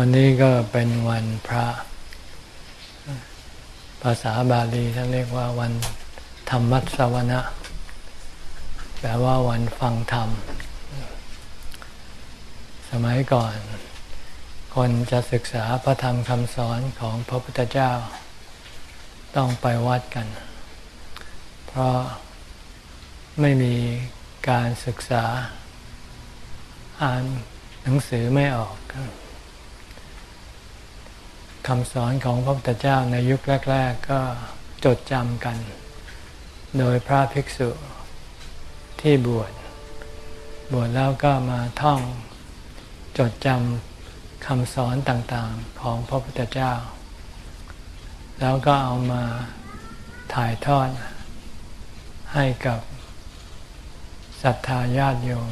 วันนี้ก็เป็นวันพระ ภาษาบาลีท่านเรียกว่าวันธรรมัสวนะ แปลว่าวันฟังธรรม สมัยก่อน คนจะศึกษาพระธรรมคำสอนของพระพุทธเจ้า ต้องไปวัดกัน เพราะไม่มีการศึกษา อ่านหนังสือไม่ออก คำสอนของพระพุทธเจ้าในยุคแรก ๆ ก็จดจำกัน โดยพระภิกษุที่บวชบวชแล้วก็มาท่องจดจำคำสอนต่างๆของพระพุทธเจ้า แล้วก็เอามาถ่ายทอดให้กับศรัทธาญาติโยม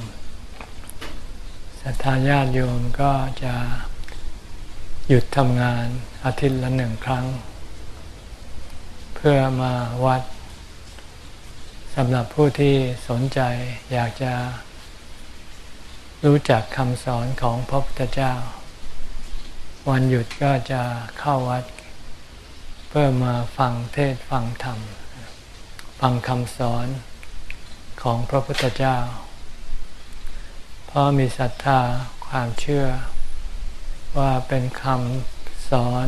ศรัทธาญาติโยมก็จะ หยุดทำงานอาทิตย์ละหนึ่งครั้ง เพื่อมาวัดสำหรับผู้ที่สนใจอยากจะรู้จักคำสอนของพระพุทธเจ้า วันหยุดก็จะเข้าวัด เพื่อมาฟังเทศฟังธรรม ฟังคำสอนของพระพุทธเจ้า เพราะมีศรัทธาความเชื่อ ว่าเป็นคำสอน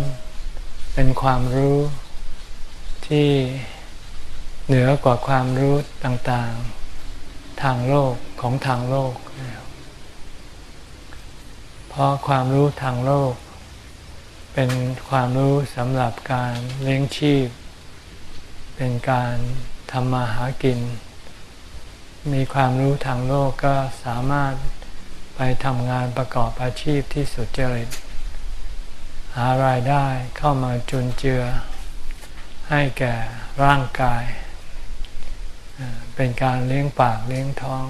เป็นความรู้ที่เหนือกว่าความรู้ต่างๆ ทางโลกของทางโลก เพราะความรู้ทางโลก เป็นความรู้สำหรับการเลี้ยงชีพ เป็นการทำมาหากิน มีความรู้ทางโลกก็สามารถ ไปทำงานประกอบอาชีพที่สุจริต หารายได้เข้ามาจุนเจือ ให้แก่ร่างกาย เป็นการเลี้ยงปากเลี้ยงท้อง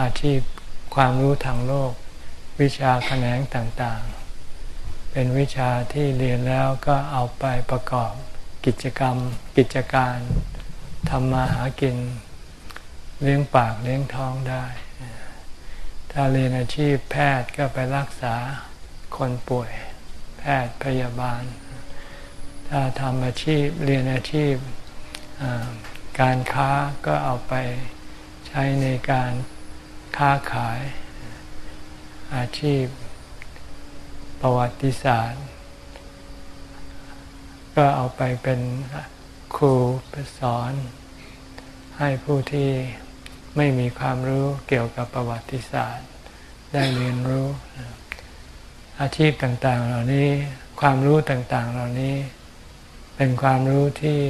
อาชีพความรู้ทางโลก วิชาแขนงต่างๆ เป็นวิชาที่เรียนแล้วก็เอาไปประกอบกิจกรรม กิจการทำมาหากิน เลี้ยงปากเลี้ยงท้องได้ ถ้าเรียนอาชีพแพทย์ก็ไปรักษาคนป่วย แพทย์พยาบาล ถ้าทำอาชีพเรียนอาชีพการค้าก็เอาไปใช้ในการค้าขาย อาชีพประวัติศาสตร์ ก็เอาไปเป็นครูสอนให้ผู้ที่ ไม่มีความรู้เกี่ยวกับประวัติศาสตร์ ได้เรียนรู้ อาชีพต่าง ๆ เหล่านี้ความรู้ต่าง ๆ เหล่านี้ เป็นความรู้ที่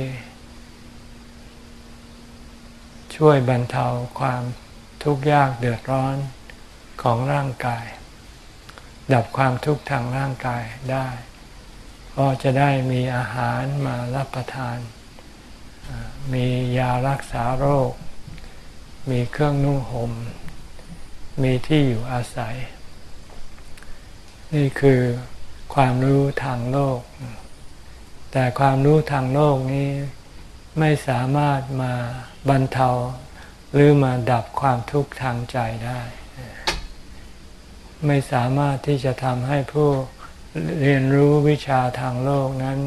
ช่วยบรรเทาความทุกข์ยากเดือดร้อนของร่างกาย ดับความทุกข์ทางร่างกายได้ก็จะได้มีอาหารมารับประทาน มียารักษาโรค มีเครื่องนุ่งหม่ม มีที่อยู่อาศัย นี่คือความรู้ทางโลก แต่ความรู้ทางโลกนี้ไม่สามารถมาบรรเทา หรือมาดับความทุกข์ทางใจได้ ไม่สามารถที่จะทำให้ผู้เรียนรู้วิชาทางโลกนั้น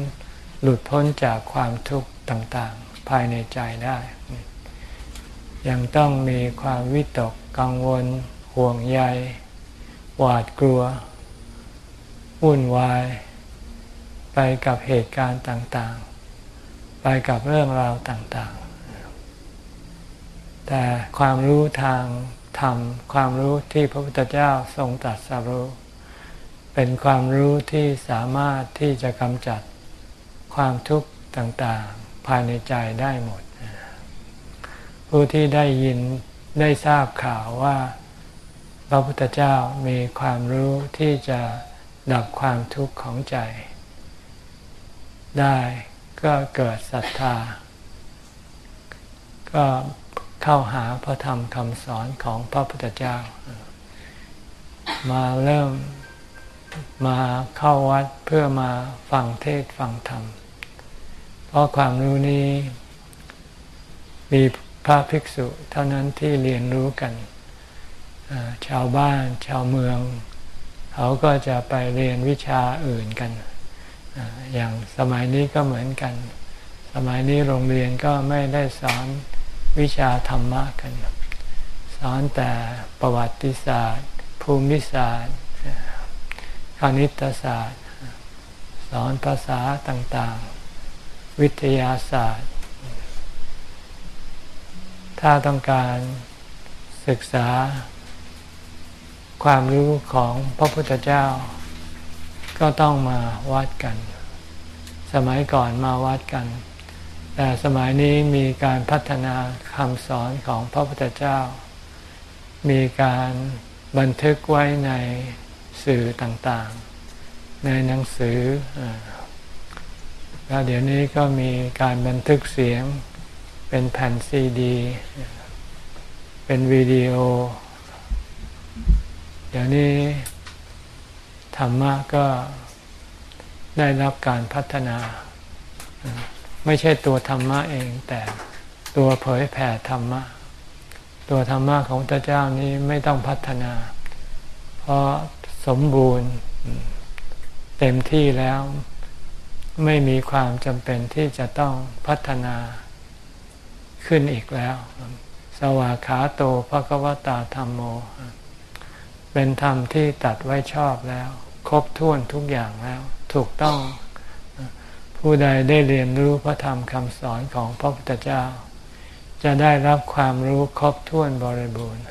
หลุดพ้นจากความทุกข์ต่างๆ ภายในใจได้ ยังต้องมีความวิตกกังวล ห่วงใย หวาดกลัว วุ่นวาย ไปกับเหตุการณ์ต่างๆ ไปกับเรื่องราวต่างๆ แต่ความรู้ทางธรรม ความรู้ที่พระพุทธเจ้าทรงตรัสรู้ เป็นความรู้ที่สามารถที่จะกำจัดความทุกข์ต่างๆ ภายในใจได้หมด ผู้ที่ได้ยินได้ทราบข่าวว่า พระพุทธเจ้ามีความรู้ที่จะดับความทุกข์ของใจ ได้ก็เกิดศรัทธา ก็เข้าหาพระธรรมคำสอนของพระพุทธเจ้า มาเริ่มมาเข้าวัดเพื่อมาฟังเทศฟังธรรม เพราะความรู้นี้มี ระภิกษุเท่านั้นที่เรียนรู้กัน ชาวบ้านชาวเมือง เขาก็จะไปเรียนวิชาอื่นกัน อย่างสมัยนี้ก็เหมือนกัน สมัยนี้โรงเรียนก็ไม่ได้สอนวิชาธรรมะกัน สอนแต่ประวัติศาสตร์ ภูมิศาสตร์ คณิตศาสตร์ สอนภาษาต่างๆ วิทยาศาสตร์ ถ้าต้องการศึกษา ความรู้ของพระพุทธเจ้า ก็ต้องมาวัดกัน สมัยก่อนมาวัดกัน แต่สมัยนี้มีการพัฒนาคำสอนของพระพุทธเจ้า มีการบันทึกไว้ในสื่อต่างๆ ในหนังสือแล้วเดี๋ยวนี้ก็มีการบันทึกเสียง เป็นแผ่นซีดี เป็นวิดีโอ เดี๋ยวนี้ธรรมะก็ได้รับการพัฒนา ไม่ใช่ตัวธรรมะเองแต่ตัวเผยแผ่ธรรมะ ตัวธรรมะของพระเจ้านี้ไม่ต้องพัฒนา เพราะสมบูรณ์เต็มที่แล้วไม่มีความจำเป็นที่จะต้องพัฒนา ขึ้นอีกแล้ว สวากขาโตภควตาธรรมโม เป็นธรรมที่ตัดไว้ชอบแล้ว ครบถ้วนทุกอย่างแล้ว ถูกต้องผู้ใดได้เรียนรู้พระธรรมคำสอนของพระพุทธเจ้า จะได้รับความรู้ครบถ้วนบริบูรณ์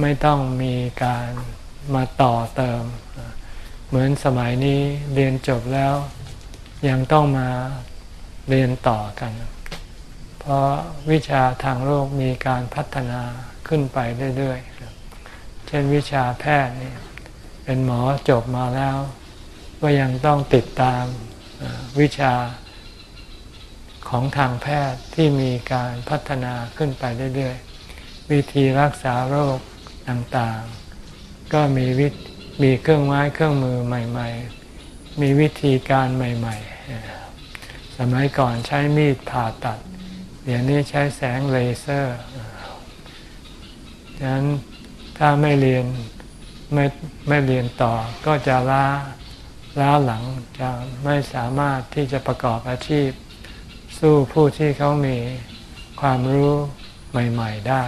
ไม่ต้องมีการมาต่อเติม เหมือนสมัยนี้เรียนจบแล้ว ยังต้องมาเรียนต่อกัน เพราะวิชาทางโลกมีการพัฒนาขึ้นไปเรื่อยๆ เช่นวิชาแพทย์นี่เป็นหมอจบมาแล้ว ก็ยังต้องติดตามวิชาของทางแพทย์ที่มีการพัฒนาขึ้นไปเรื่อยๆ วิธีรักษาโรคต่างๆ ก็มีวิมีเครื่องไม้เครื่องมือใหม่ ๆ มีวิธีการใหม่ ๆ สมัยก่อนใช้มีดผ่าตัด เดี๋ยวนี้ใช้แสงเลเซอร์ดังนั้นถ้าไม่เรียนไม่ไม่เรียนต่อก็จะล้าล้าหลังจะไม่สามารถที่จะประกอบอาชีพ สู้ผู้ที่เขามีความรู้ใหม่ ๆได้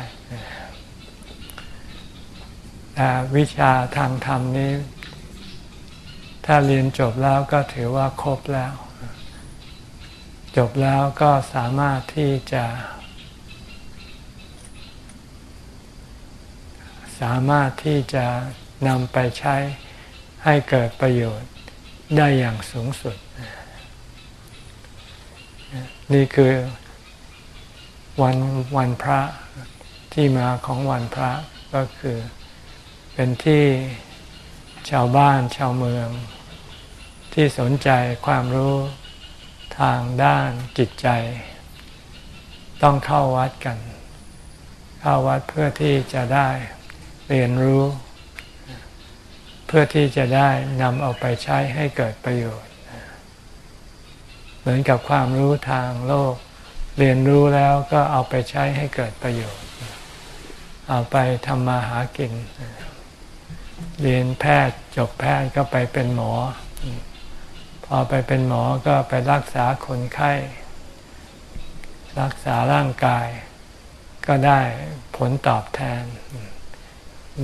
แต่วิชาทางธรรมนี้ ถ้าเรียนจบแล้วก็ถือว่าครบแล้ว จบแล้วก็สามารถที่จะ สามารถที่จะนำไปใช้ให้เกิดประโยชน์ได้อย่างสูงสุด นี่คือวันวันพระที่มาของวันพระก็คือเป็นที่ชาวบ้านชาวเมือง ที่สนใจความรู้ ทางด้านจิตใจ ต้องเข้าวัดกัน เข้าวัดเพื่อที่จะได้เรียนรู้ เพื่อที่จะได้นำเอาไปใช้ให้เกิดประโยชน์ เหมือนกับความรู้ทางโลก เรียนรู้แล้วก็เอาไปใช้ให้เกิดประโยชน์ เอาไปทำมาหากิน เรียนแพทย์จบแพทย์ก็ไปเป็นหมอ พอไปเป็นหมอก็ไปรักษาคนไข้ รักษาร่างกาย ก็ได้ผลตอบแทน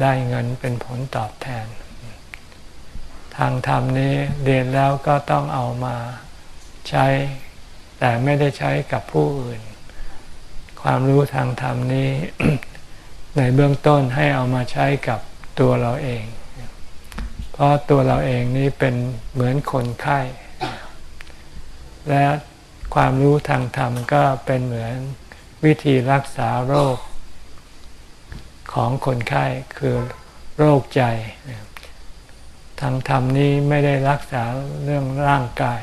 ได้เงินเป็นผลตอบแทน ทางธรรมนี้เรียนแล้วก็ต้องเอามาใช้ แต่ไม่ได้ใช้กับผู้อื่น ความรู้ทางธรรมนี้ ในเบื้องต้นให้เอามาใช้กับตัวเราเอง เพราะตัวเราเองนี้เป็นเหมือนคนไข้ และความรู้ทางธรรมก็เป็นเหมือนวิธีรักษาโรคของคนไข้คือโรคใจ ทางธรรมนี้ไม่ได้รักษาเรื่องร่างกาย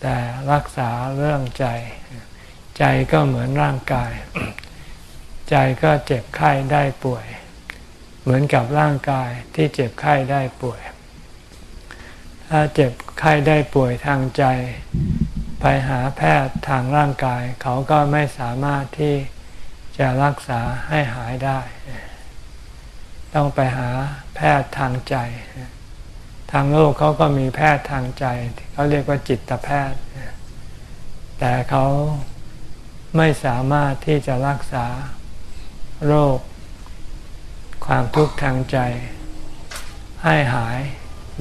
แต่รักษาเรื่องใจ ใจก็เหมือนร่างกาย ใจก็เจ็บไข้ได้ป่วย เหมือนกับร่างกายที่เจ็บไข้ได้ป่วย ถ้าเจ็บไข้ได้ป่วยทางใจ ไปหาแพทย์ทางร่างกาย เขาก็ไม่สามารถที่จะรักษาให้หายได้ ต้องไปหาแพทย์ทางใจ ทางโลกเขาก็มีแพทย์ทางใจ เขาเรียกว่าจิตแพทย์ แต่เขาไม่สามารถที่จะรักษาโรค ความทุกข์ทางใจ ให้หาย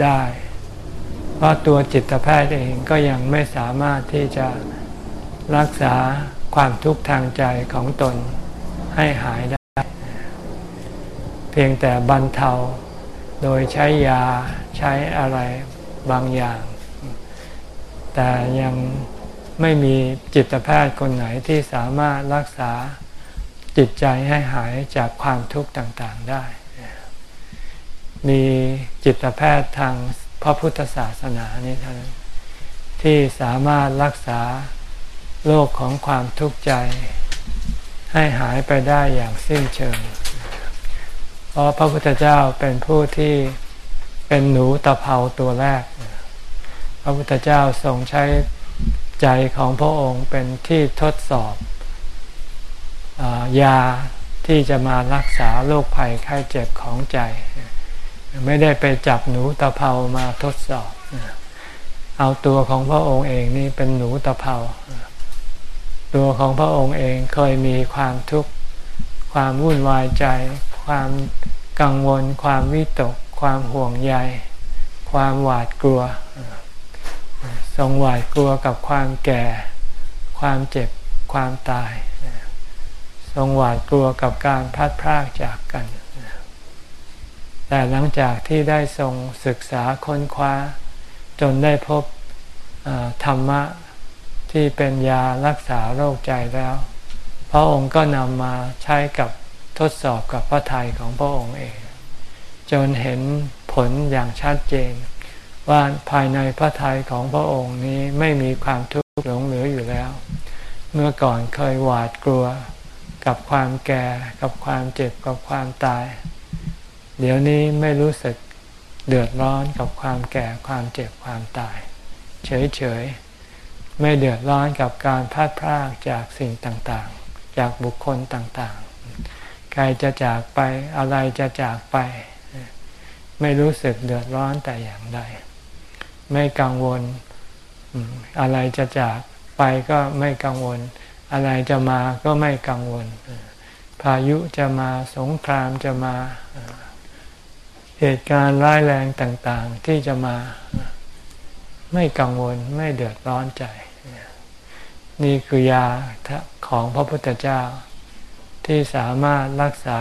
ได้ เพราะตัวจิตแพทย์เองก็ยังไม่สามารถที่จะรักษาความทุกข์ทางใจของตนให้หายได้ เพียงแต่บรรเทาโดยใช้ยาใช้อะไรบางอย่าง แต่ยังไม่มีจิตแพทย์คนไหนที่สามารถรักษา จิตใจให้หายจากความทุกข์ต่างๆได้ มีจิตแพทย์ทางพระพุทธศาสนานี้เท่านั้นที่สามารถรักษาโลกของความทุกข์ใจ ให้หายไปได้อย่างสิ้นเชิง เพราะพระพุทธเจ้าเป็นผู้ที่เป็นหนูตะเภาตัวแรก พระพุทธเจ้าทรงใช้ใจของพระองค์เป็นที่ทดสอบ ยาที่จะมารักษาโรคภัยไข้เจ็บของใจ ไม่ได้ไปจับหนูตะเภามาทดสอบ เอาตัวของพระองค์เองนี่เป็นหนูตะเภา ตัวของพระองค์เองเคยมีความทุกข์ความวุ่นวายใจ ความกังวล ความวิตก ความห่วงใย ความหวาดกลัว ทรงหวาดกลัวกับความแก่ ความเจ็บ ความตาย งหวาดกลัวกับการพัดพรากจากกัน แต่หลังจากที่ได้ทรงศึกษาค้นคว้า จนได้พบธรรมะที่เป็นยารักษาโรคใจแล้ว พระองค์ก็นำมาใช้กับทดสอบกับพระทัยของพระองค์เอง จนเห็นผลอย่างชัดเจน ว่าภายในพระทัยของพระองค์นี้ไม่มีความทุกข์หลงเหลืออยู่แล้ว เมื่อก่อนเคยหวาดกลัว กับความแก่กับความเจ็บกับความตาย เดี๋ยวนี้ไม่รู้สึกเดือดร้อนกับความแก่ความเจ็บความตาย เฉยๆ ไม่เดือดร้อนกับการพลาดพลาดจากสิ่งต่างๆ จากบุคคลต่างๆ ใครจะจากไปอะไรจะจากไป ไม่รู้สึกเดือดร้อนแต่อย่างใด ไม่กังวลอะไรจะจากไปก็ไม่กังวล อะไรจะมาก็ไม่กังวล พายุจะมาสงครามจะมาเหตุการณ์ร้ายแรงต่าง ๆ ที่จะมาไม่กังวลไม่เดือดร้อนใจ นี่คือยาของพระพุทธเจ้า ที่สามารถรักษา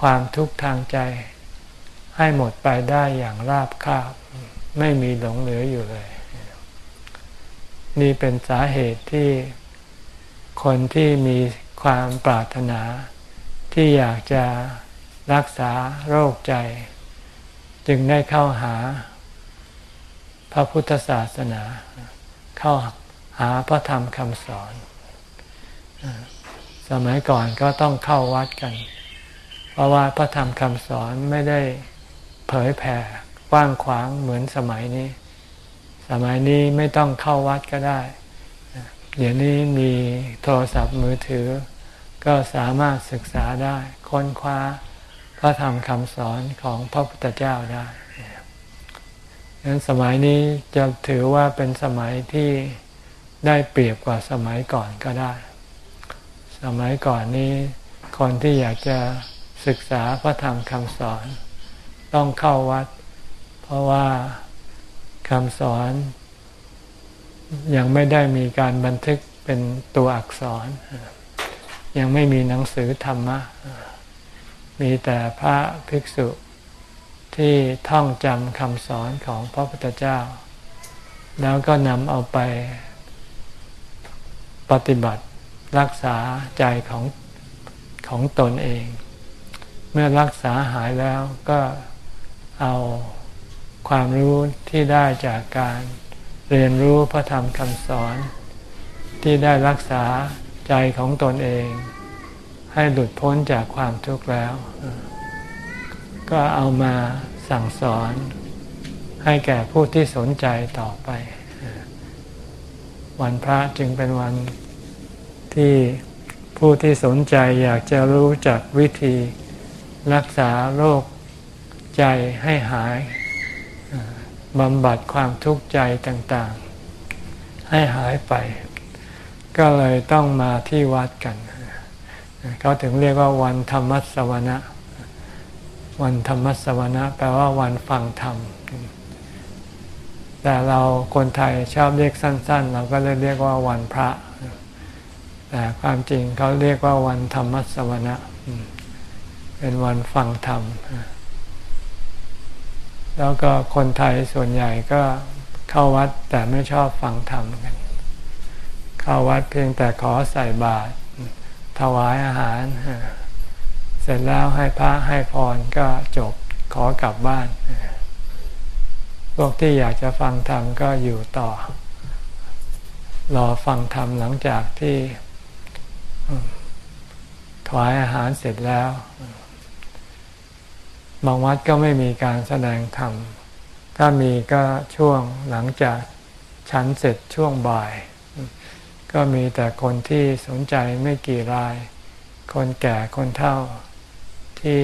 ความทุกข์ทางใจ ให้หมดไปได้อย่างราบคาบ ไม่มีหลงเหลืออยู่เลย นี่เป็นสาเหตุที่ คนที่มีความปรารถนา ที่อยากจะรักษาโรคใจ จึงได้เข้าหา พระพุทธศาสนา เข้าหาพระธรรมคำสอน สมัยก่อนก็ต้องเข้าวัดกัน เพราะว่าพระธรรมคำสอนไม่ได้เผยแผ่กว้างขวางเหมือนสมัยนี้ สมัยนี้ไม่ต้องเข้าวัดก็ได้ เดี๋ยวนี้มีโทรศัพท์มือถือ ก็สามารถศึกษาได้ค้นคว้าพระธรรมคำสอนของพระพุทธเจ้าได้ดังนั้นสมัยนี้จะถือว่าเป็นสมัยที่ได้เปรียบกว่าสมัยก่อนก็ได้ สมัยก่อนนี้คนที่อยากจะศึกษาพระธรรมคำสอน ต้องเข้าวัด เพราะว่าคำสอน ยังไม่ได้มีการบันทึกเป็นตัวอักษร ยังไม่มีหนังสือธรรมะ มีแต่พระภิกษุที่ท่องจำคำสอนของพระพุทธเจ้า แล้วก็นำเอาไปปฏิบัติรักษาใจของของตนเอง เมื่อรักษาหายแล้วก็เอาความรู้ที่ได้จากการ เรียนรู้พระธรรมคำสอน ที่ได้รักษาใจของตนเอง ให้หลุดพ้นจากความทุกข์แล้ว ก็เอามาสั่งสอน ให้แก่ผู้ที่สนใจต่อไป วันพระจึงเป็นวันที่ผู้ที่สนใจอยากจะรู้จักวิธีรักษาโรคใจให้หาย บำบัดความทุกข์ใจต่างๆ ให้หายไป ก็เลยต้องมาที่วัดกัน เขาถึงเรียกว่าวันธรรมสวนะ วันธรรมสวนะ แปลว่าวันฟังธรรม แต่เราคนไทยชอบเรียกสั้น ๆ เราก็เลยเรียกว่าวันพระ แต่ความจริงเขาเรียกว่าวันธรรมสวนะ เป็นวันฟังธรรม แล้วก็คนไทยส่วนใหญ่ก็เข้าวัดแต่ไม่ชอบฟังธรรมกัน เข้าวัดเพียงแต่ขอใส่บาตรถวายอาหาร เสร็จแล้วให้พระให้พรก็จบขอกลับบ้าน พวกที่อยากจะฟังธรรมก็อยู่ต่อ รอฟังธรรมหลังจากที่ถวายอาหารเสร็จแล้ว บางวัดก็ไม่มีการแสดงธรรม ถ้ามีก็ช่วงหลังจากชั้นเสร็จช่วงบ่าย ก็มีแต่คนที่สนใจไม่กี่ราย คนแก่คนเฒ่าที่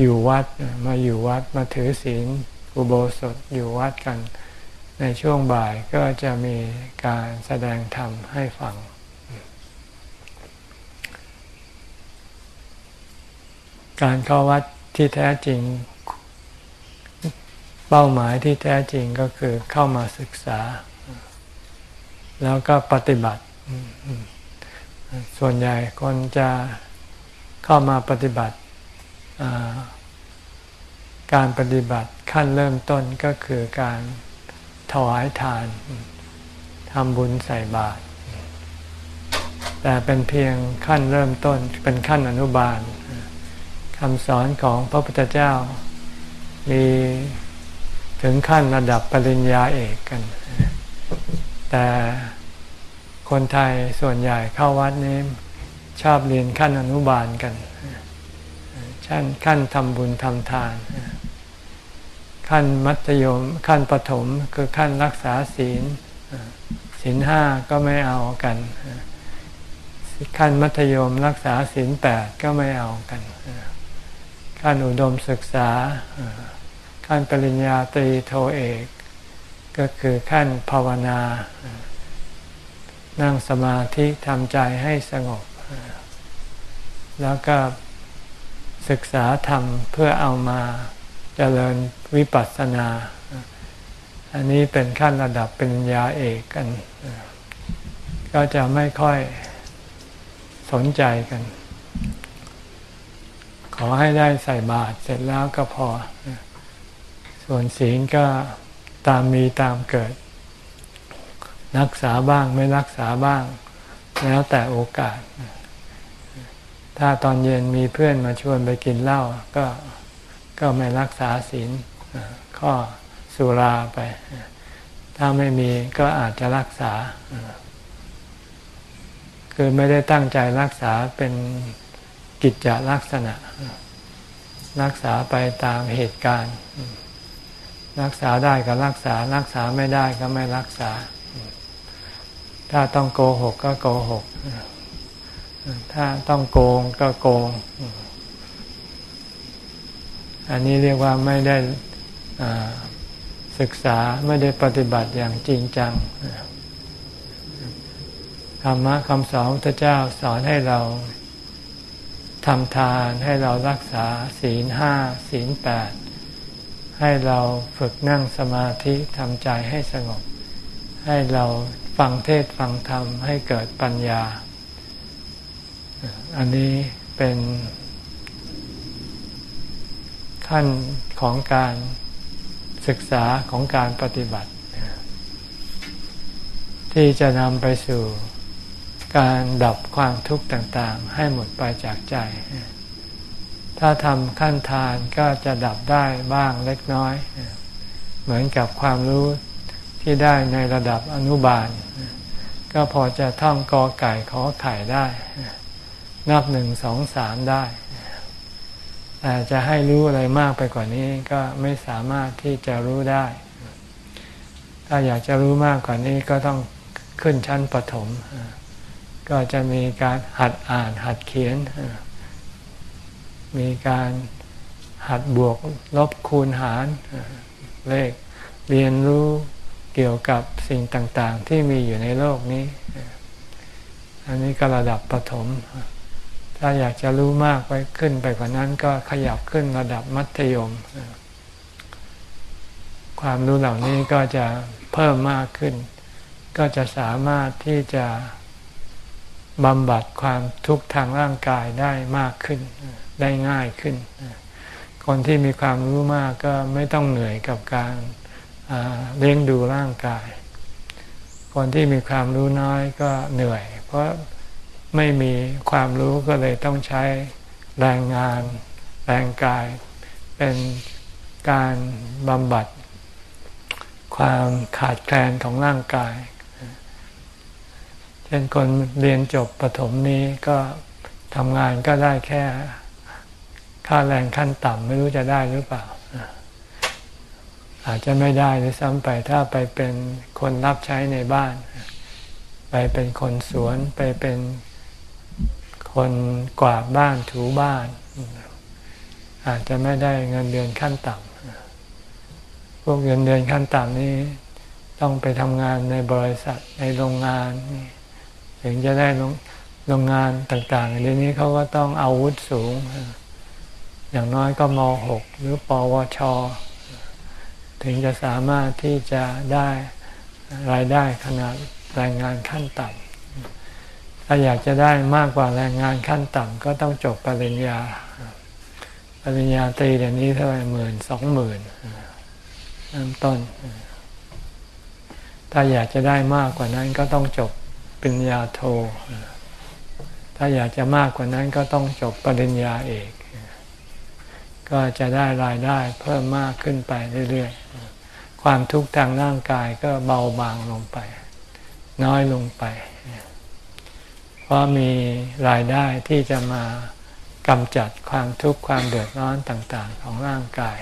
อยู่วัดมาอยู่วัดมาถือศีลอุโบสถอยู่วัดกัน ในช่วงบ่ายก็จะมีการแสดงธรรมให้ฟัง การเข้าวัดที่แท้จริง เป้าหมายที่แท้จริงก็คือเข้ามาศึกษา แล้วก็ปฏิบัติ ส่วนใหญ่คนจะเข้ามาปฏิบัติ การปฏิบัติขั้นเริ่มต้นก็คือการถวายทานทำบุญใส่บาตรแต่เป็นเพียงขั้นเริ่มต้นเป็นขั้นอนุบาล คำสอนของพระพุทธเจ้า มีถึงขั้นระดับปริญญาเอกกัน แต่คนไทยส่วนใหญ่เข้าวัดนี้ชอบเรียนขั้นอนุบาลกันชั้นขั้นทำบุญทำทาน ขั้นมัธยม ขั้นปฐมคือขั้นรักษาศีลศีลห้าก็ไม่เอากัน ขั้นมัธยมรักษาศีลแปดก็ไม่เอากัน ขั้นอุดมศึกษา ขั้นปริญญาตรีโทเอก ก็คือขั้นภาวนา นั่งสมาธิทำใจให้สงบ แล้วก็ศึกษาธรรมเพื่อเอามาเจริญวิปัสสนา อันนี้เป็นขั้นระดับปริญญาเอกกัน ก็จะไม่ค่อยสนใจกัน ขอให้ได้ใส่บาตรเสร็จแล้วก็พอ ส่วนศีลก็ตามมีตามเกิด รักษาบ้างไม่รักษาบ้าง แล้วแต่โอกาส ถ้าตอนเย็นมีเพื่อนมาชวนไปกินเหล้าก็ก็ไม่รักษาศีลข้อสุราไป ถ้าไม่มีก็อาจจะรักษา คือไม่ได้ตั้งใจรักษาเป็น กิจจลักษณะ รักษาไปตามเหตุการณ์ รักษาได้ก็รักษา รักษาไม่ได้ก็ไม่รักษา ถ้าต้องโกหกก็โกหก ถ้าต้องโกงก็โกง อันนี้เรียกว่าไม่ได้ศึกษาไม่ได้ปฏิบัติอย่างจริงจังธรรมะคำสอนพระเจ้าสอนให้เรา ทำทานให้เรารักษาศีลห้าศีลแปดให้เราฝึกนั่งสมาธิทำใจให้สงบ ให้เราฟังเทศฟังธรรมให้เกิดปัญญา อันนี้เป็นขั้นของการศึกษาของการปฏิบัติ ที่จะนำไปสู่ การดับความทุกข์ต่างๆ ให้หมดไปจากใจ ถ้าทำขั้นทานก็จะดับได้บ้างเล็กน้อย เหมือนกับความรู้ที่ได้ในระดับอนุบาล ก็พอจะท่องกอไก่ขอไข่ได้ นับหนึ่งสองสามได้แต่จะให้รู้อะไรมากไปกว่านี้ก็ไม่สามารถที่จะรู้ได้ ถ้าอยากจะรู้มากกว่านี้ก็ต้องขึ้นชั้นปฐม ก็จะมีการหัดอ่านหัดเขียน มีการหัดบวกลบคูณหารเลขเรียนรู้เกี่ยวกับสิ่งต่างๆ ที่มีอยู่ในโลกนี้ อันนี้ก็ระดับประถมถ้าอยากจะรู้มากไปขึ้นไปกว่านั้นก็ขยับขึ้นระดับมัธยม ความรู้เหล่านี้ก็จะเพิ่มมากขึ้น ก็จะสามารถที่จะ บำบัดความทุกข์ทางร่างกายได้มากขึ้น ได้ง่ายขึ้น คนที่มีความรู้มากก็ไม่ต้องเหนื่อยกับการเลี้ยงดูร่างกาย คนที่มีความรู้น้อยก็เหนื่อย เพราะไม่มีความรู้ก็เลยต้องใช้แรงงาน แรงกาย เป็นการบำบัด ความขาดแคลนของร่างกาย เช่นคนเรียนจบประถมนี้ก็ทำงานก็ได้แค่ค่าแรงขั้นต่ำไม่รู้จะได้หรือเปล่า อาจจะไม่ได้หรือซ้ำไปถ้าไปเป็นคนรับใช้ในบ้าน ไปเป็นคนสวนไปเป็นคนกวาดบ้านถูบ้าน อาจจะไม่ได้เงินเดือนขั้นต่ำพวกเงินเดือนขั้นต่ำนี้ต้องไปทำงานในบริษัทในโรงงาน ถึงจะได้โรงงานต่างๆเดี๋ยวนี้เขาก็ต้องอาวุธสูง อย่างน้อยก็ม .6 หรือปวช ถึงจะสามารถที่จะได้รายได้ขนาดแรงงานขั้นต่ำถ้าอยากจะได้มากกว่าแรงงานขั้นต่ำก็ต้องจบปริญญา ปริญญาตรีเดี๋ยวนี้เท่าไหร่หมื่นสองหมื่นเริ่มต้น ถ้าอยากจะได้มากกว่านั้นก็ต้องจบ ปริญญาโท ถ้าอยากจะมากกว่านั้นก็ต้องจบปริญญาเอก ก็จะได้รายได้เพิ่มมากขึ้นไปเรื่อยๆ ความทุกข์ทางร่างกายก็เบาบางลงไป น้อยลงไป เพราะมีรายได้ที่จะมากำจัดความทุกข์ความเดือดร้อนต่างๆ ของร่างกาย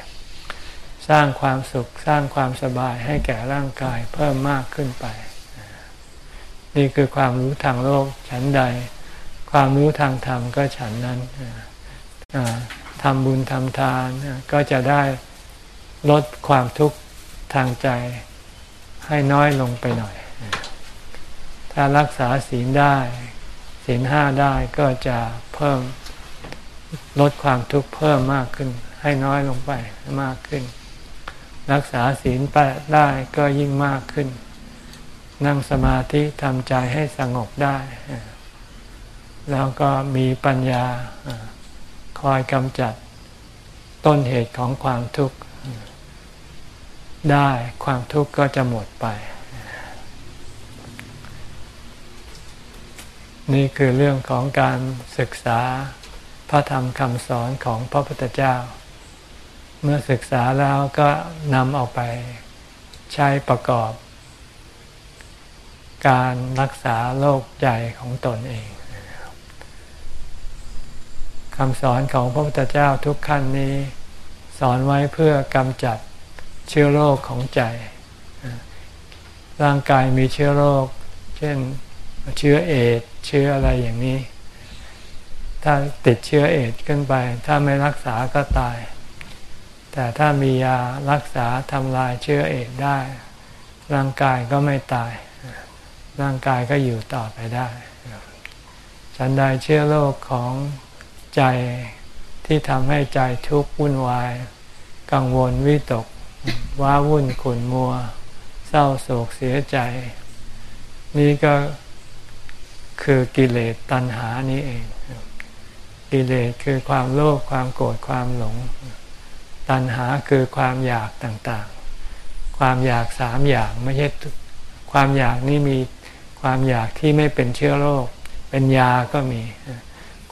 สร้างความสุขสร้างความสบายให้แก่ร่างกายเพิ่มมากขึ้นไป นี่คือความรู้ทางโลกฉันใด ความรู้ทางธรรมก็ฉันนั้นทำบุญทำทานก็จะได้ลดความทุกข์ทางใจให้น้อยลงไปหน่อย ถ้ารักษาศีลได้ศีลห้าได้ก็จะเพิ่มลดความทุกข์เพิ่มมากขึ้น ให้น้อยลงไปมากขึ้น รักษาศีลแปดได้ก็ยิ่งมากขึ้น นั่งสมาธิทำใจให้สงบได้ แล้วก็มีปัญญาคอยกำจัดต้นเหตุของความทุกข์ได้ความทุกข์ก็จะหมดไป นี่คือเรื่องของการศึกษาพระธรรมคำสอนของพระพุทธเจ้า เมื่อศึกษาแล้วก็นำออกไปใช้ประกอบ การรักษาโรคใจของตนเองคำสอนของพระพุทธเจ้าทุกขั้นนี้ สอนไว้เพื่อกำจัดเชื้อโรคของใจ ร่างกายมีเชื้อโรค เช่นเชื้อเอดเชื้ออะไรอย่างนี้ ถ้าติดเชื้อเอดขึ้นไป ถ้าไม่รักษาก็ตาย แต่ถ้ามียารักษาทำลายเชื้อเอดได้ ร่างกายก็ไม่ตาย ร่างกายก็อยู่ต่อไปได้ฉันใดเชื้อโรคของใจที่ทำให้ใจทุกข์วุ่นวาย กังวลวิตก ว้าวุ่นขุนมัว เศร้าโศกเสียใจ นี่ก็คือกิเลสตัณหานี้เอง กิเลสคือความโลภความโกรธความหลง ตัณหาคือความอยากต่างๆ ความอยากสามอย่างไม่ใช่ความอยากนี่มี ความอยากที่ไม่เป็นเชื้อโรค เป็นยาก็มี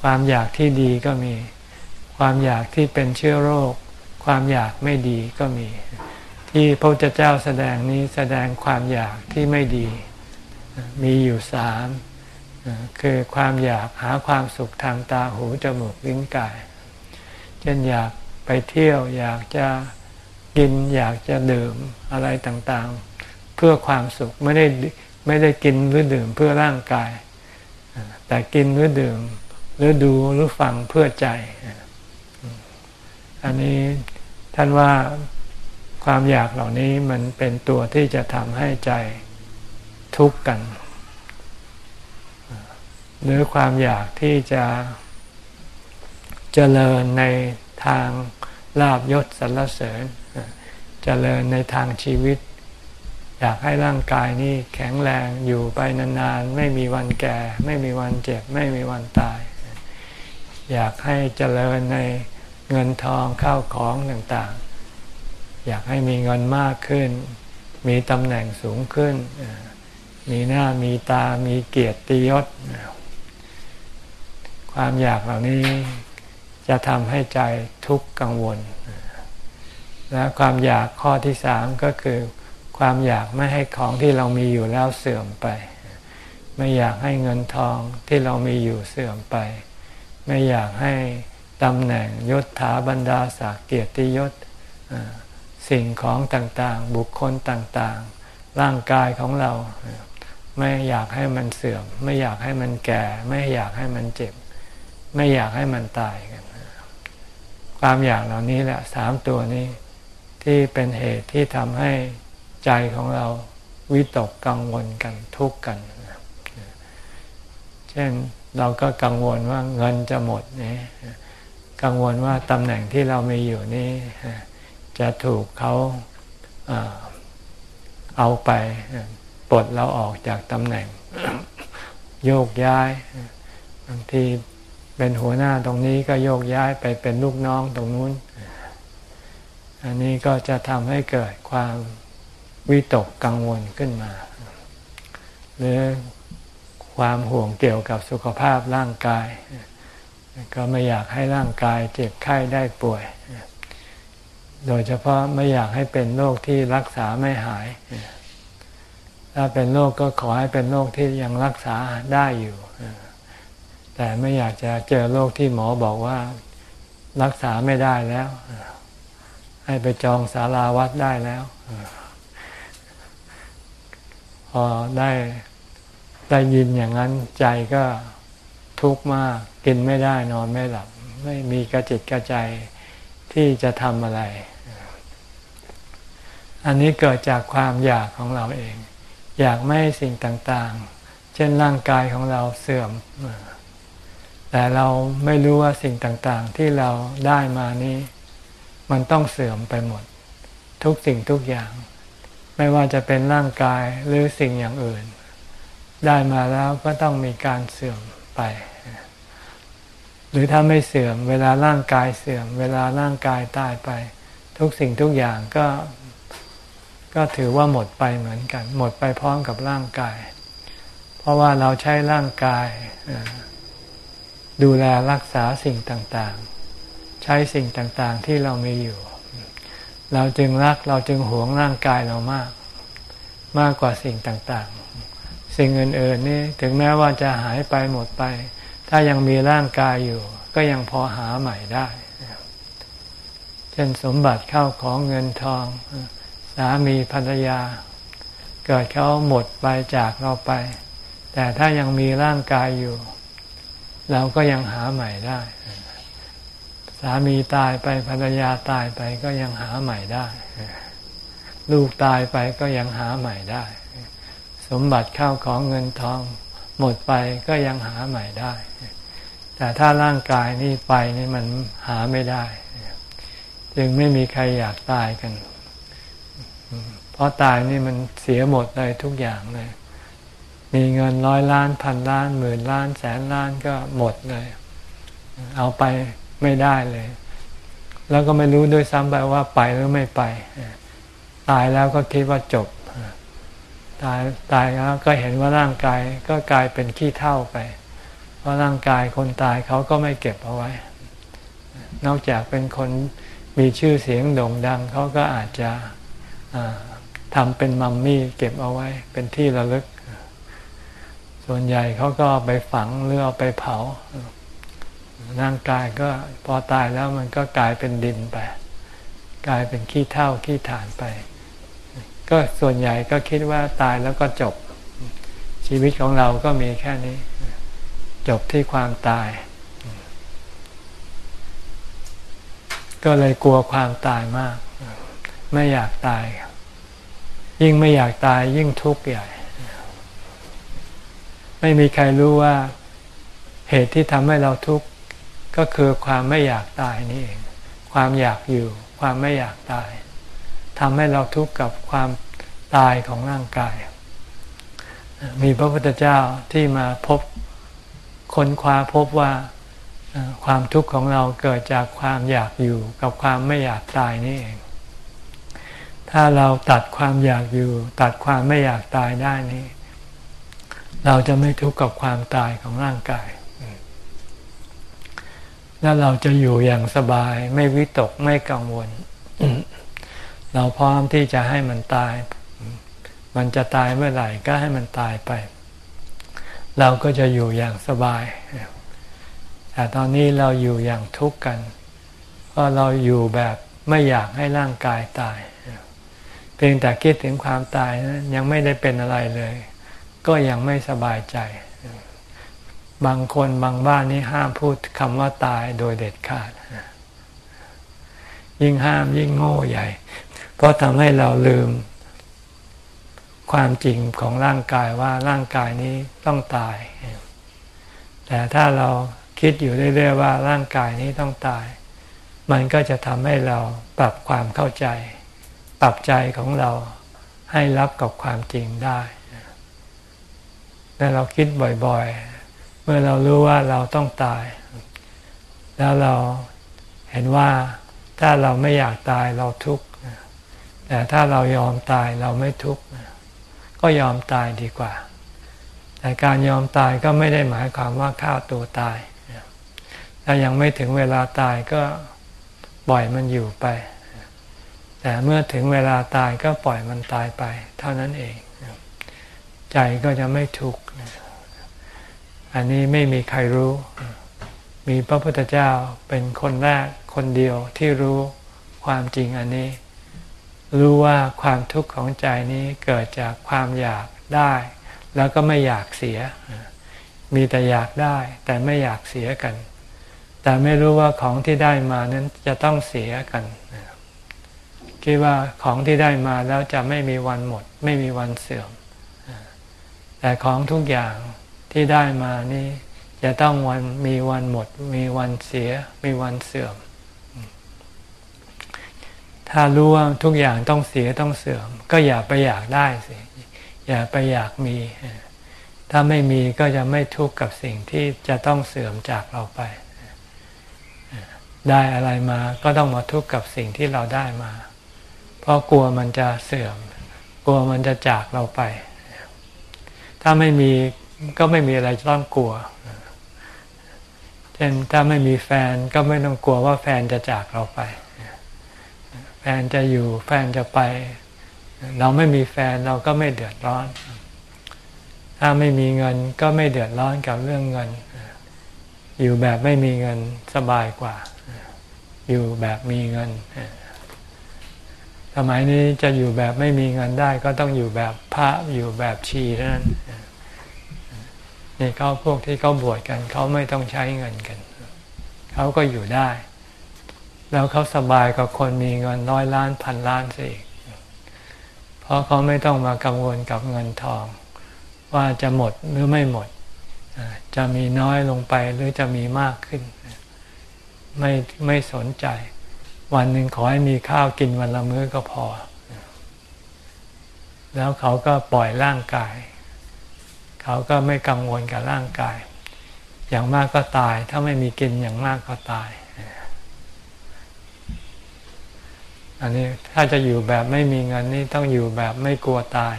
ความอยากที่ดีก็มี ความอยากที่เป็นเชื้อโรค ความอยากไม่ดีก็มี ที่พระพุทธเจ้าแสดงนี้แสดงความอยากที่ไม่ดี มีอยู่สามคือความอยากหาความสุขทางตาหูจมูกลิ้นกาย เช่นอยากไปเที่ยวอยากจะกินอยากจะดื่มอะไรต่างๆ เพื่อความสุขไม่ได้ ไม่ได้กินหรือดื่มเพื่อร่างกาย แต่กินหรือดื่ม หรือดูหรือฟังเพื่อใจ อันนี้ท่านว่าความอยากเหล่านี้มันเป็นตัวที่จะทำให้ใจทุกข์กัน หรือความอยากที่จะเจริญในทางลาบยศสรรเสริญ เจริญในทางชีวิต อยากให้ร่างกายนี้แข็งแรงอยู่ไปนานๆ ไม่มีวันแก่ ไม่มีวันเจ็บ ไม่มีวันตาย อยากให้เจริญในเงินทองข้าวของต่างๆ อยากให้มีเงินมากขึ้น มีตำแหน่งสูงขึ้น มีหน้ามีตามีเกียรติยศ ความอยากเหล่านี้จะทำให้ใจทุกข์กังวล และความอยากข้อที่สามก็คือ ความอยากไม่ให้ของที่เรามีอยู่แล้วเสื่อมไป ไม่อยากให้เงินทองที่เรามีอยู่เสื่อมไป ไม่อยากให้ตำแหน่งยศถาบรรดาศักดิ์เกียรติยศสิ่งของต่างๆ บุคคลต่างๆ ร่างกายของเรา ไม่อยากให้มันเสื่อม ไม่อยากให้มันแก่ ไม่อยากให้มันเจ็บ ไม่อยากให้มันตายกันความอยากเหล่านี้แหละสามตัวนี้ที่เป็นเหตุที่ทำให้ ใจของเราวิตกกังวลกันทุกข์กัน เช่นเราก็กังวลว่าเงินจะหมดนี่กังวลว่าตำแหน่งที่เรามีอยู่นี่จะถูกเขาเอาไปปลดเราออกจากตำแหน่ง โยกย้ายบางทีเป็นหัวหน้าตรงนี้ก็โยกย้ายไปเป็นลูกน้องตรงนู้น อันนี้ก็จะทำให้เกิดความ วิตกกังวลขึ้นมา หรือความห่วงเกี่ยวกับสุขภาพร่างกาย ก็ไม่อยากให้ร่างกายเจ็บไข้ได้ป่วย โดยเฉพาะไม่อยากให้เป็นโรคที่รักษาไม่หาย ถ้าเป็นโรคก็ขอให้เป็นโรคที่ยังรักษาได้อยู่ แต่ไม่อยากจะเจอโรคที่หมอบอกว่ารักษาไม่ได้แล้ว ให้ไปจองสาราวัดได้แล้ว พอได้ได้ยินอย่างนั้นใจก็ทุกข์มากกินไม่ได้นอนไม่หลับ ไม่มีกระจิตกระใจที่จะทำอะไร อันนี้เกิดจากความอยากของเราเอง อยากไม่ให้สิ่งต่างๆ เช่นร่างกายของเราเสื่อม แต่เราไม่รู้ว่าสิ่งต่างๆ ที่เราได้มานี้ มันต้องเสื่อมไปหมด ทุกสิ่งทุกอย่าง ไม่ว่าจะเป็นร่างกายหรือสิ่งอย่างอื่น ได้มาแล้วก็ต้องมีการเสื่อมไป หรือถ้าไม่เสื่อม เวลาร่างกายเสื่อม เวลาร่างกายตายไป ทุกสิ่งทุกอย่างก็ ก็ถือว่าหมดไปเหมือนกัน หมดไปพร้อมกับร่างกาย เพราะว่าเราใช้ร่างกายดูแลรักษาสิ่งต่างๆ ใช้สิ่งต่างๆที่เรามีอยู่ เราจึงรักเราจึงหวงร่างกายเรามาก มากกว่าสิ่งต่างๆ สิ่งอื่นๆนี่ถึงแม้ว่าจะหายไปหมดไป ถ้ายังมีร่างกายอยู่ ก็ยังพอหาใหม่ได้เช่นสมบัติเข้าของเงินทอง สามีภรรยา เกิดเขาหมดไปจากเราไป แต่ถ้ายังมีร่างกายอยู่ เราก็ยังหาใหม่ได้ามีตายไปภรรยาตายไปก็ยังหาใหม่ได้ ลูกตายไปก็ยังหาใหม่ได้ สมบัติข้าวของเงินทอง หมดไปก็ยังหาใหม่ได้ แต่ถ้าร่างกายนี่ไปนี่มันหาไม่ได้ จึงไม่มีใครอยากตายกัน เพราะตายนี่มันเสียหมดเลยทุกอย่างเลย มีเงินร้อยล้านพันล้านหมื่นล้านแสนล้านก็หมดเลย เอาไป ไม่ได้เลย แล้วก็ไม่รู้ด้วยซ้ำไปว่าไปหรือไม่ไป ตายแล้วก็คิดว่าจบ ตายตายแล้วก็เห็นว่าร่างกายก็กลายเป็นขี้เท่าไป เพราะร่างกายคนตายเขาก็ไม่เก็บเอาไว้ นอกจากเป็นคนมีชื่อเสียงโด่งดังเขาก็อาจจะทำเป็นมัมมี่เก็บเอาไว้ เป็นที่ระลึก ส่วนใหญ่เขาก็ไปฝังหรือเอาไปเผา ร่างกายก็พอตายแล้วมันก็กลายเป็นดินไป กลายเป็นขี้เท่าขี้ฐานไป ก็ส่วนใหญ่ก็คิดว่าตายแล้วก็จบ ชีวิตของเราก็มีแค่นี้ จบที่ความตาย ก็เลยกลัวความตายมาก ไม่อยากตาย ยิ่งไม่อยากตายยิ่งทุกข์ใหญ่ ไม่มีใครรู้ว่าเหตุที่ทำให้เราทุกข์ ก็คือความไม่อยากตายนี่เอง ความอยากอยู่ ความไม่อยากตายทำให้เราทุกข์กับความตายของร่างกาย มีพระพุทธเจ้าที่มาพบค้นคว้าพบว่าความทุกข์ของเราเกิดจากความอยากอยู่กับความไม่อยากตายนี่เอง ถ้าเราตัดความอยากอยู่ ตัดความไม่อยากตายได้นี้ เราจะไม่ทุกข์กับความตายของร่างกาย แล้วเราจะอยู่อย่างสบาย ไม่วิตกไม่กังวล เราพร้อมที่จะให้มันตาย มันจะตายเมื่อไหร่ก็ให้มันตายไป เราก็จะอยู่อย่างสบาย แต่ตอนนี้เราอยู่อย่างทุกข์กัน เพราะเราอยู่แบบไม่อยากให้ร่างกายตาย เพียงแต่คิดถึงความตายนะยังไม่ได้เป็นอะไรเลย ก็ยังไม่สบายใจ บางคนบางบ้านนี้ห้ามพูดคำว่าตายโดยเด็ดขาด ยิ่งห้ามยิ่งโง่ใหญ่ เพราะทำให้เราลืม ความจริงของร่างกายว่าร่างกายนี้ต้องตาย แต่ถ้าเราคิดอยู่เรื่อยๆว่าร่างกายนี้ต้องตาย มันก็จะทำให้เราปรับความเข้าใจ ปรับใจของเราให้รับกับความจริงได้ แล้วเราคิดบ่อยๆ เมื่อเรารู้ว่าเราต้องตาย แล้วเราเห็นว่าถ้าเราไม่อยากตายเราทุกข์แต่ถ้าเรายอมตายเราไม่ทุกข์ก็ยอมตายดีกว่า แต่การยอมตายก็ไม่ได้หมายความว่าฆ่าตัวตายถ้ายังไม่ถึงเวลาตายก็ปล่อยมันอยู่ไป แต่เมื่อถึงเวลาตายก็ปล่อยมันตายไป เท่านั้นเอง ใจก็จะไม่ทุกข์ อันนี้ไม่มีใครรู้ มีพระพุทธเจ้าเป็นคนแรกคนเดียวที่รู้ความจริงอันนี้ รู้ว่าความทุกข์ของใจนี้เกิดจากความอยากได้ แล้วก็ไม่อยากเสีย มีแต่อยากได้แต่ไม่อยากเสียกัน แต่ไม่รู้ว่าของที่ได้มานั้นจะต้องเสียกันคิดว่าของที่ได้มาแล้วจะไม่มีวันหมด ไม่มีวันเสื่อมแต่ของทุกอย่าง ที่ได้มานี่จะต้องวันมีวันหมด มีวันเสีย มีวันเสื่อม ถ้ารู้ว่าทุกอย่างต้องเสียต้องเสื่อม ก็อย่าไปอยากได้สิอย่าไปอยากมี ถ้าไม่มีก็จะไม่ทุกข์กับสิ่งที่จะต้องเสื่อมจากเราไป ได้อะไรมาก็ต้องมาทุกข์กับสิ่งที่เราได้มา เพราะกลัวมันจะเสื่อม กลัวมันจะจากเราไป ถ้าไม่มี ก็ไม่มีอะไรต้องกลัวเช่นถ้าไม่มีแฟนก็ไม่ต้องกลัวว่าแฟนจะจากเราไป แฟนจะอยู่แฟนจะไป เราไม่มีแฟนเราก็ไม่เดือดร้อน ถ้าไม่มีเงินก็ไม่เดือดร้อนกับเรื่องเงิน อยู่แบบไม่มีเงินสบายกว่า อยู่แบบมีเงิน สมัยนี้จะอยู่แบบไม่มีเงินได้ ก็ต้องอยู่แบบพระอยู่แบบชีเท่นั้น นี่เขาพวกที่เขาบวชกัน เขาไม่ต้องใช้เงินกัน เขาก็อยู่ได้ แล้วเขาสบายกับคนมีเงินร้อยล้านพันล้านสิเพราะเขาไม่ต้องมากังวลกับเงินทอง ว่าจะหมดหรือไม่หมด จะมีน้อยลงไปหรือจะมีมากขึ้น ไม่ไม่สนใจ วันหนึ่งขอให้มีข้าวกินวันละมื้อก็พอ แล้วเขาก็ปล่อยร่างกาย เขาก็ไม่กังวลกับร่างกาย อย่างมากก็ตาย ถ้าไม่มีกินอย่างมากก็ตาย อันนี้ถ้าจะอยู่แบบไม่มีเงินนี่ต้องอยู่แบบไม่กลัวตาย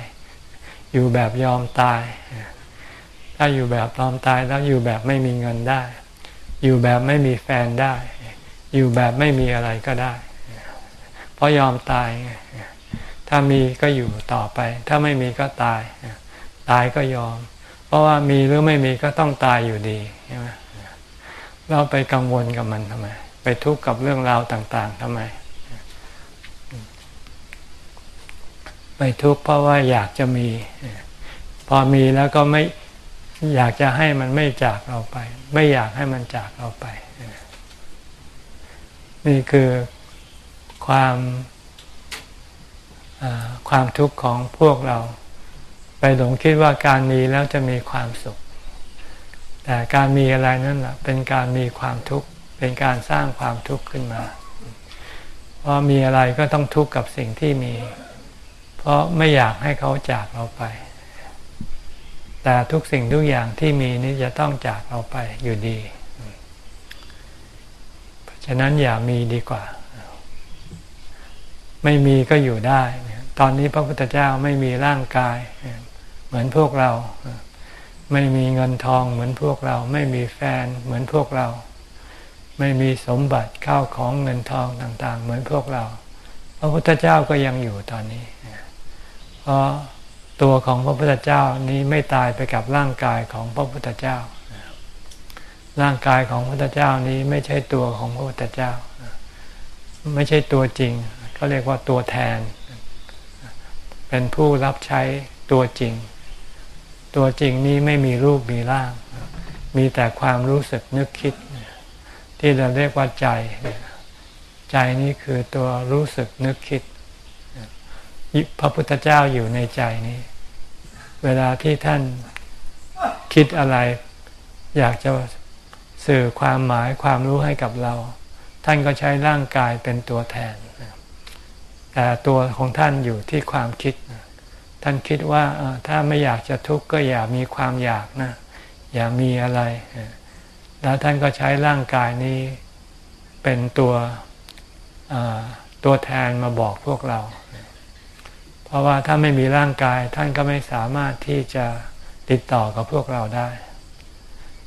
อยู่แบบยอมตาย ถ้าอยู่แบบยอมตายแล้วอยู่แบบไม่มีเงินได้ อยู่แบบไม่มีแฟนได้ อยู่แบบไม่มีอะไรก็ได้ เพราะยอมตายถ้ามีก็อยู่ต่อไป ถ้าไม่มีก็ตาย ตายก็ยอม ราะว่ามีหรือไม่มีก็ต้องตายอยู่ดีใช่ไหมเราไปกังวลกับมันทำไม ไปทุกข์กับเรื่องราวต่าง ๆทำไม ไปทุกข์เพราะว่าอยากจะมี พอมีแล้วก็ไม่อยากจะให้มันไม่จากเราไป ไม่อยากให้มันจากเราไป นี่คือความความทุกข์ของพวกเรา ไปหลงคิดว่าการมีแล้วจะมีความสุข แต่การมีอะไรนั่นแหละเป็นการมีความทุกข์เป็นการสร้างความทุกข์ขึ้นมา เพราะมีอะไรก็ต้องทุกข์กับสิ่งที่มี เพราะไม่อยากให้เขาจากเราไป แต่ทุกสิ่งทุกอย่างที่มีนี้จะต้องจากเราไปอยู่ดี เพราะฉะนั้นอย่ามีดีกว่า ไม่มีก็อยู่ได้ ตอนนี้พระพุทธเจ้าไม่มีร่างกาย มือนพวกเรา ไม่มีเงินทองเหมือนพวกเรา ไม่มีแฟนเหมือนพวกเรา ไม่มีสมบัติข้าวของเงินทองต่างๆ เหมือนพวกเรา พระพุทธเจ้าก็ยังอยู่ตอนนี้เพราะตัวของพระพุทธเจ้านี้ไม่ตายไปกับร่างกายของพระพุทธเจ้า ร่างกายของพระพุทธเจ้านี้ไม่ใช่ตัวของพระพุทธเจ้า ไม่ใช่ตัวจริง ก็เรียกว่าตัวแทน เป็นผู้รับใช้ตัวจริง ตัวจริงนี้ไม่มีรูปมีร่าง มีแต่ความรู้สึกนึกคิด ที่เราเรียกว่าใจ ใจนี้คือตัวรู้สึกนึกคิด พระพุทธเจ้าอยู่ในใจนี้ เวลาที่ท่านคิดอะไร อยากจะสื่อความหมายความรู้ให้กับเรา ท่านก็ใช้ร่างกายเป็นตัวแทน แต่ตัวของท่านอยู่ที่ความคิด ท่านคิดว่าถ้าไม่อยากจะทุกข์ก็อย่ามีความอยากนะ อย่ามีอะไร แล้วท่านก็ใช้ร่างกายนี้เป็นตัวตัวแทนมาบอกพวกเรา เพราะว่าถ้าไม่มีร่างกายท่านก็ไม่สามารถที่จะติดต่อกับพวกเราได้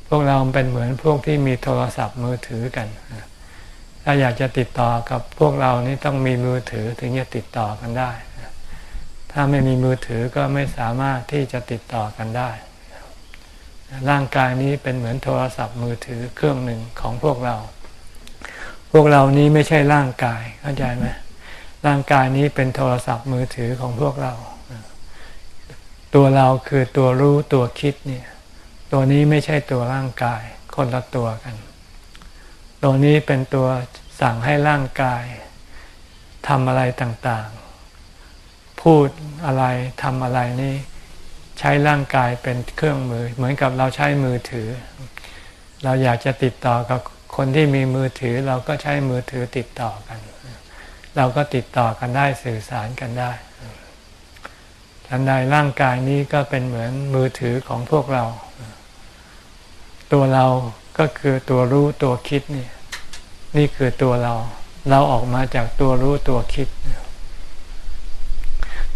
พวกเราเป็นเหมือนพวกที่มีโทรศัพท์มือถือกัน ถ้าอยากจะติดต่อกับพวกเรานี่ต้องมีมือถือถึงจะติดต่อกันได้ ถ้าไม่มีมือถือก็ไม่สามารถที่จะติดต่อกันได้ ร่างกายนี้เป็นเหมือนโทรศัพท์มือถือเครื่องหนึ่งของพวกเรา พวกเรานี้ไม่ใช่ร่างกายเข้าใจไหมร่างกายนี้เป็นโทรศัพท์มือถือของพวกเรา ตัวเราคือตัวรู้ตัวคิดเนี่ย ตัวนี้ไม่ใช่ตัวร่างกาย คนละตัวกัน ตัวนี้เป็นตัวสั่งให้ร่างกายทำอะไรต่าง พูดอะไรทำอะไรนี่ใช้ร่างกายเป็นเครื่องมือ เหมือนกับเราใช้มือถือ เราอยากจะติดต่อกับคนที่มีมือถือเราก็ใช้มือถือติดต่อกัน เราก็ติดต่อกันได้สื่อสารกันได้ทันใดร่างกายนี้ก็เป็นเหมือนมือถือของพวกเรา ตัวเราก็คือตัวรู้ตัวคิดนี่นี่คือตัวเรา เราออกมาจากตัวรู้ตัวคิด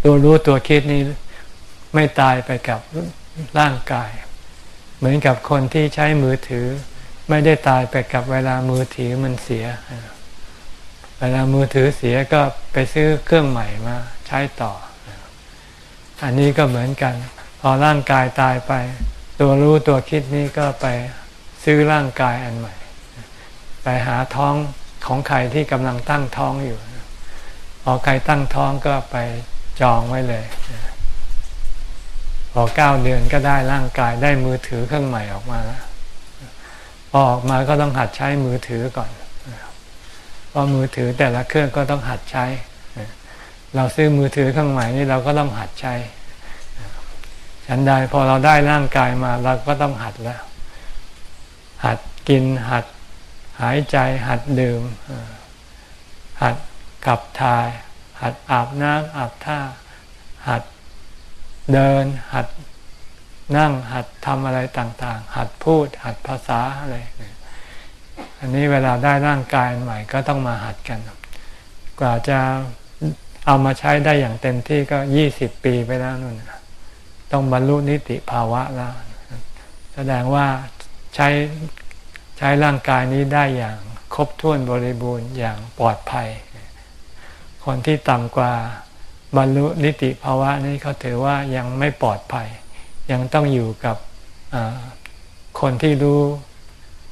ตัวรู้ตัวคิดนี้ไม่ตายไปกับร่างกาย เหมือนกับคนที่ใช้มือถือ ไม่ได้ตายไปกับเวลามือถือมันเสีย เวลามือถือเสียก็ไปซื้อเครื่องใหม่มาใช้ต่อ อันนี้ก็เหมือนกัน พอร่างกายตายไป ตัวรู้ตัวคิดนี้ก็ไปซื้อร่างกายอันใหม่ ไปหาท้องของใครที่กำลังตั้งท้องอยู่ พอใครตั้งท้องก็ไป จองไว้เลย พอเก้าเดือนก็ได้ร่างกายได้มือถือเครื่องใหม่ออกมาแล้วพอออกมาก็ต้องหัดใช้มือถือก่อนเพราะมือถือแต่ละเครื่องก็ต้องหัดใช้ เราซื้อมือถือเครื่องใหม่นี่เราก็ต้องหัดใช้ฉันใดพอเราได้ร่างกายมาเราก็ต้องหัดแล้ว หัดกินหัดหายใจหัดดื่ม หัดขับถ่าย หัดอาบน้ำอาบท่า หัดเดิน หัดนั่งหัดทำอะไรต่างๆ หัดพูด หัดภาษาอะไรอันนี้เวลาได้ร่างกายใหม่ก็ต้องมาหัดกัน กว่าจะเอามาใช้ได้อย่างเต็มที่ก็ยี่สิบปีไปแล้วนู่นต้องบรรลุนิติภาวะแล้ว แสดงว่าใช้ใช้ร่างกายนี้ได้อย่างครบถ้วนบริบูรณ์อย่างปลอดภัย คนที่ต่ำกว่าบรรลุนิติภาวะนี้เขาถือว่ายังไม่ปลอดภัย ยังต้องอยู่กับคนที่รู้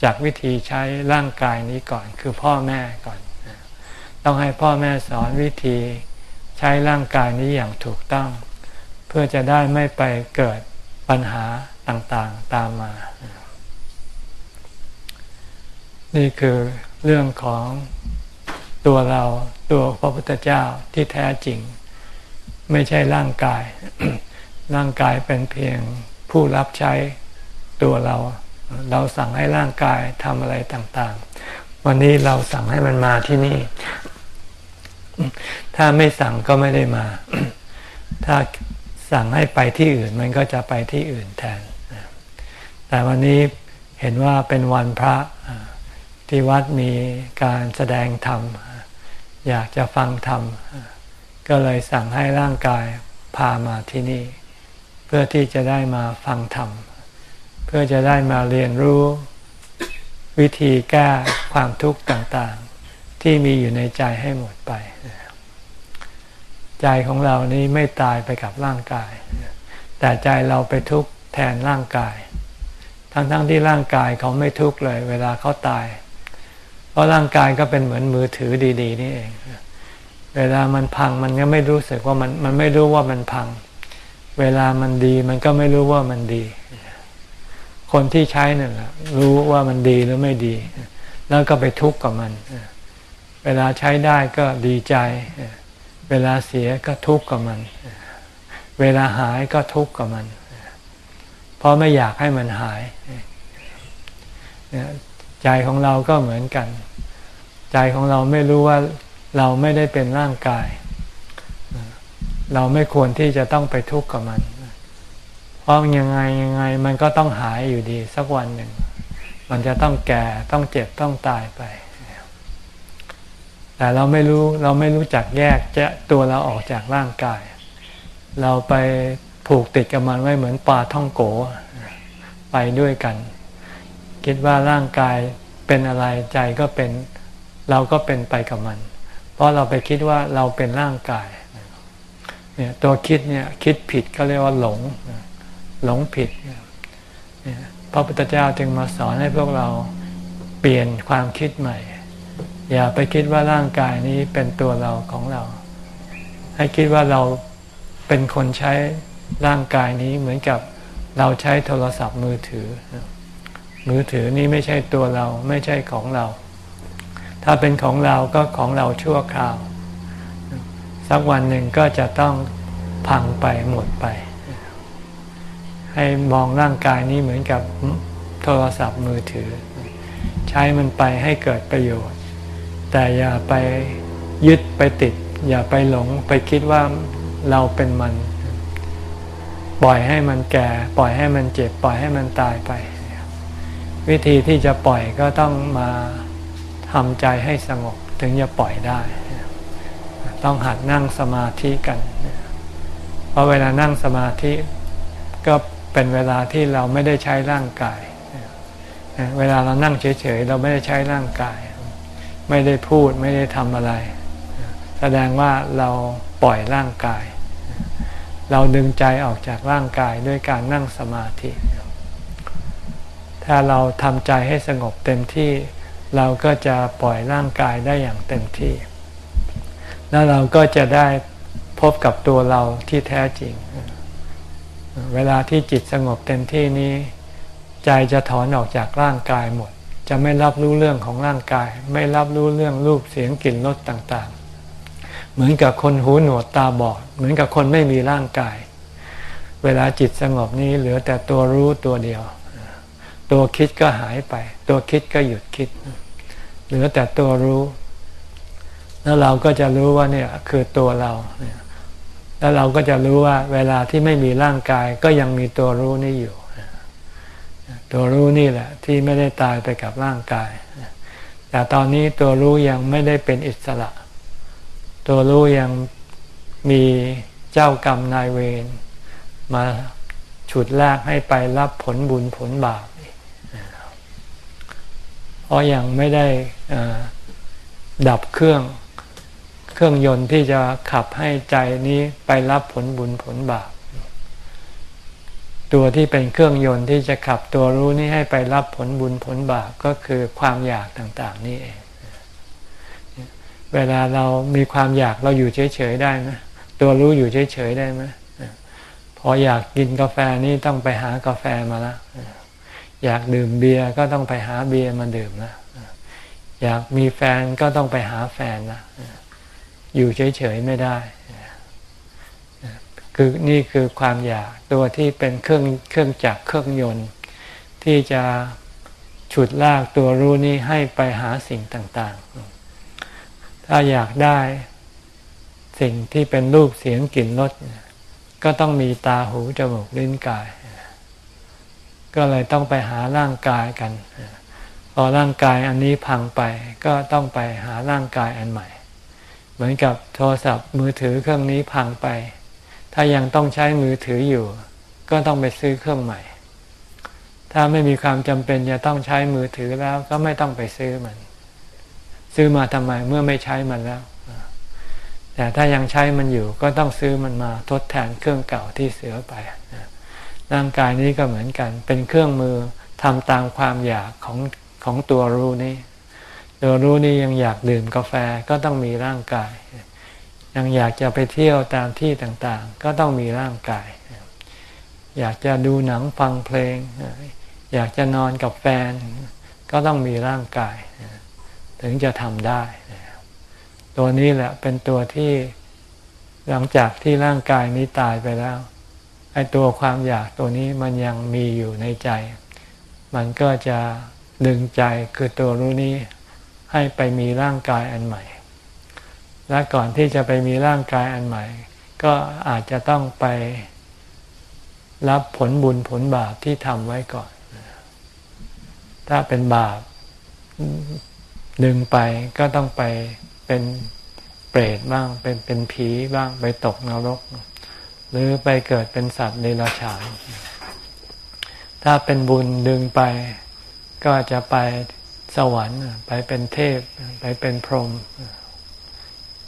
จากวิธีใช้ร่างกายนี้ก่อนคือพ่อแม่ก่อน ต้องให้พ่อแม่สอนวิธีใช้ร่างกายนี้อย่างถูกต้อง เพื่อจะได้ไม่ไปเกิดปัญหาต่างๆตามมา นี่คือเรื่องของ ตัวเราตัวพระพุทธเจ้าที่แท้จริง ไม่ใช่ร่างกาย ร่างกายเป็นเพียงผู้รับใช้ตัวเรา เราสั่งให้ร่างกายทำอะไรต่างๆ วันนี้เราสั่งให้มันมาที่นี่ ถ้าไม่สั่งก็ไม่ได้มา ถ้าสั่งให้ไปที่อื่นมันก็จะไปที่อื่นแทน แต่วันนี้เห็นว่าเป็นวันพระที่วัดมีการแสดงธรรม อยากจะฟังธรรม ก็เลยสั่งให้ร่างกายพามาที่นี่ เพื่อที่จะได้มาฟังธรรม เพื่อจะได้มาเรียนรู้ วิธีแก้ความทุกข์ต่างๆ ที่มีอยู่ในใจให้หมดไป ใจของเรานี้ไม่ตายไปกับร่างกาย แต่ใจเราไปทุกข์แทนร่างกาย ทั้งๆทที่ร่างกายเขาไม่ทุกข์เลย เวลาเขาตาย เพราะร่างกายก็เป็นเหมือนมือถือดี ๆ นี่เอง เวลามันพังมันก็ไม่รู้สึกว่ามันมันไม่รู้ว่ามันพัง เวลามันดีมันก็ไม่รู้ว่ามันดี คนที่ใช้นี่แหละรู้ว่ามันดีหรือไม่ดี แล้วก็ไปทุกข์กับมัน เวลาใช้ได้ก็ดีใจ เวลาเสียก็ทุกข์กับมัน เวลาหายก็ทุกข์กับมัน เพราะไม่อยากให้มันหาย ใจของเราก็เหมือนกัน ใจของเราไม่รู้ว่าเราไม่ได้เป็นร่างกาย เราไม่ควรที่จะต้องไปทุกข์กับมัน เพราะยังไงยังไงมันก็ต้องหายอยู่ดีสักวันหนึ่ง มันจะต้องแก่ต้องเจ็บต้องตายไป แต่เราไม่รู้เราไม่รู้จักแยกจะตัวเราออกจากร่างกาย เราไปผูกติดกับมันไว้เหมือนปลาท่องโก ไปด้วยกัน คิดว่าร่างกายเป็นอะไรใจก็เป็นเราก็เป็นไปกับมัน เพราะเราไปคิดว่าเราเป็นร่างกายเนี่ยตัวคิดเนี่ยคิดผิดก็เรียกว่าหลง หลงผิดพระพุทธเจ้าจึงมาสอนให้พวกเราเปลี่ยนความคิดใหม่ อย่าไปคิดว่าร่างกายนี้เป็นตัวเราของเรา ให้คิดว่าเราเป็นคนใช้ร่างกายนี้เหมือนกับเราใช้โทรศัพท์มือถือ มือถือนี้ไม่ใช่ตัวเราไม่ใช่ของเรา ถ้าเป็นของเราก็ของเราชั่วคราว สักวันหนึ่งก็จะต้องพังไปหมดไป ให้มองร่างกายนี้เหมือนกับโทรศัพท์มือถือ ใช้มันไปให้เกิดประโยชน์ แต่อย่าไปยึดไปติด อย่าไปหลงไปคิดว่าเราเป็นมัน ปล่อยให้มันแก่ ปล่อยให้มันเจ็บ ปล่อยให้มันตายไป วิธีที่จะปล่อยก็ต้องมาทำใจให้สงบถึงจะปล่อยได้ ต้องหัดนั่งสมาธิกัน เพราะเวลานั่งสมาธิก็เป็นเวลาที่เราไม่ได้ใช้ร่างกาย เวลาเรานั่งเฉยๆเราไม่ได้ใช้ร่างกาย ไม่ได้พูดไม่ได้ทำอะไร แสดงว่าเราปล่อยร่างกาย เราดึงใจออกจากร่างกายด้วยการนั่งสมาธิ ถ้าเราทำใจให้สงบเต็มที่ เราก็จะปล่อยร่างกายได้อย่างเต็มที่ แล้วเราก็จะได้พบกับตัวเราที่แท้จริง เวลาที่จิตสงบเต็มที่นี้ ใจจะถอนออกจากร่างกายหมด จะไม่รับรู้เรื่องของร่างกาย ไม่รับรู้เรื่องรูปเสียงกลิ่นรสต่างๆ เหมือนกับคนหูหนวกตาบอด เหมือนกับคนไม่มีร่างกาย เวลาจิตสงบนี้เหลือแต่ตัวรู้ตัวเดียว ตัวคิดก็หายไป ตัวคิดก็หยุดคิด เหลือแต่ตัวรู้ แล้วเราก็จะรู้ว่าเนี่ยคือตัวเราแล้วเราก็จะรู้ว่า เวลาที่ไม่มีร่างกายก็ยังมีตัวรู้นี่อยู่ ตัวรู้นี่แหละ ที่ไม่ได้ตายไปกับร่างกาย แต่ตอนนี้ตัวรู้ยังไม่ได้เป็นอิสระ ตัวรู้ยังมีเจ้ากรรมนายเวรมาฉุดลากให้ไปรับผลบุญผลบาป ราะยังไม่ได้ดับเครื่องเครื่องยนต์ที่จะขับให้ใจนี้ไปรับผลบุญผลบาปตัวที่เป็นเครื่องยนต์ที่จะขับตัวรู้นี้ให้ไปรับผลบุญผลบาปก็คือความอยากต่างๆนี่เอง เวลาเรามีความอยากเราอยู่เฉยๆได้ไหมตัวรู้อยู่เฉยๆได้ไหมพออยากกินกาแฟนี่ต้องไปหากาแฟมาแล้ว อยากดื่มเบียร์ก็ต้องไปหาเบียร์มาดื่มนะอยากมีแฟนก็ต้องไปหาแฟนนะอยู่เฉยๆไม่ได้คือนี่คือความอยากตัวที่เป็นเครื่องเครื่องจักรเครื่องยนต์ ที่จะฉุดลากตัวรู้นี้ให้ไปหาสิ่งต่างๆ ถ้าอยากได้สิ่งที่เป็นรูปเสียงกลิ่นรสก็ต้องมีตาหูจมูกลิ้นกาย ก็เลยต้องไปหาร่างกายกัน พอร่างกายอันนี้พังไปก็ต้องไปหาร่างกายอันใหม่ เหมือนกับโทรศัพท์มือถือเครื่องนี้พังไป ถ้ายังต้องใช้มือถืออยู่ ก็ต้องไปซื้อเครื่องใหม่ ถ้าไม่มีความจำเป็นจะต้องใช้มือถือแล้วก็ไม่ต้องไปซื้อมัน ซื้อมาทำไมเมื่อไม่ใช้มันแล้ว แต่ถ้ายังใช้มันอยู่ก็ต้องซื้อมันมาทดแทนเครื่องเก่าที่เสือไป ร่างกายนี้ก็เหมือนกัน เป็นเครื่องมือทำตามความอยากของของตัวรู้นี้ ตัวรู้นี้ยังอยากดื่มกาแฟก็ต้องมีร่างกาย ยังอยากจะไปเที่ยวตามที่ต่างๆ ก็ต้องมีร่างกาย อยากจะดูหนังฟังเพลง อยากจะนอนกับแฟน ก็ต้องมีร่างกาย ถึงจะทำได้ ตัวนี้แหละเป็นตัวที่หลังจากที่ร่างกายนี้ตายไปแล้ว ไอ้ตัวความอยากตัวนี้มันยังมีอยู่ในใจ มันก็จะดึงใจคือตัวรู้นี้ให้ไปมีร่างกายอันใหม่ และก่อนที่จะไปมีร่างกายอันใหม่ ก็อาจจะต้องไปรับผลบุญผลบาปที่ทำไว้ก่อน ถ้าเป็นบาปดึงไปก็ต้องไปเป็นเปรตบ้าง เป็นเป็นผีบ้างไปตกนรก หรือไปเกิดเป็นสัตว์เดรัจฉาน ถ้าเป็นบุญดึงไป ก็จะไปสวรรค์ไปเป็นเทพไปเป็นพรหม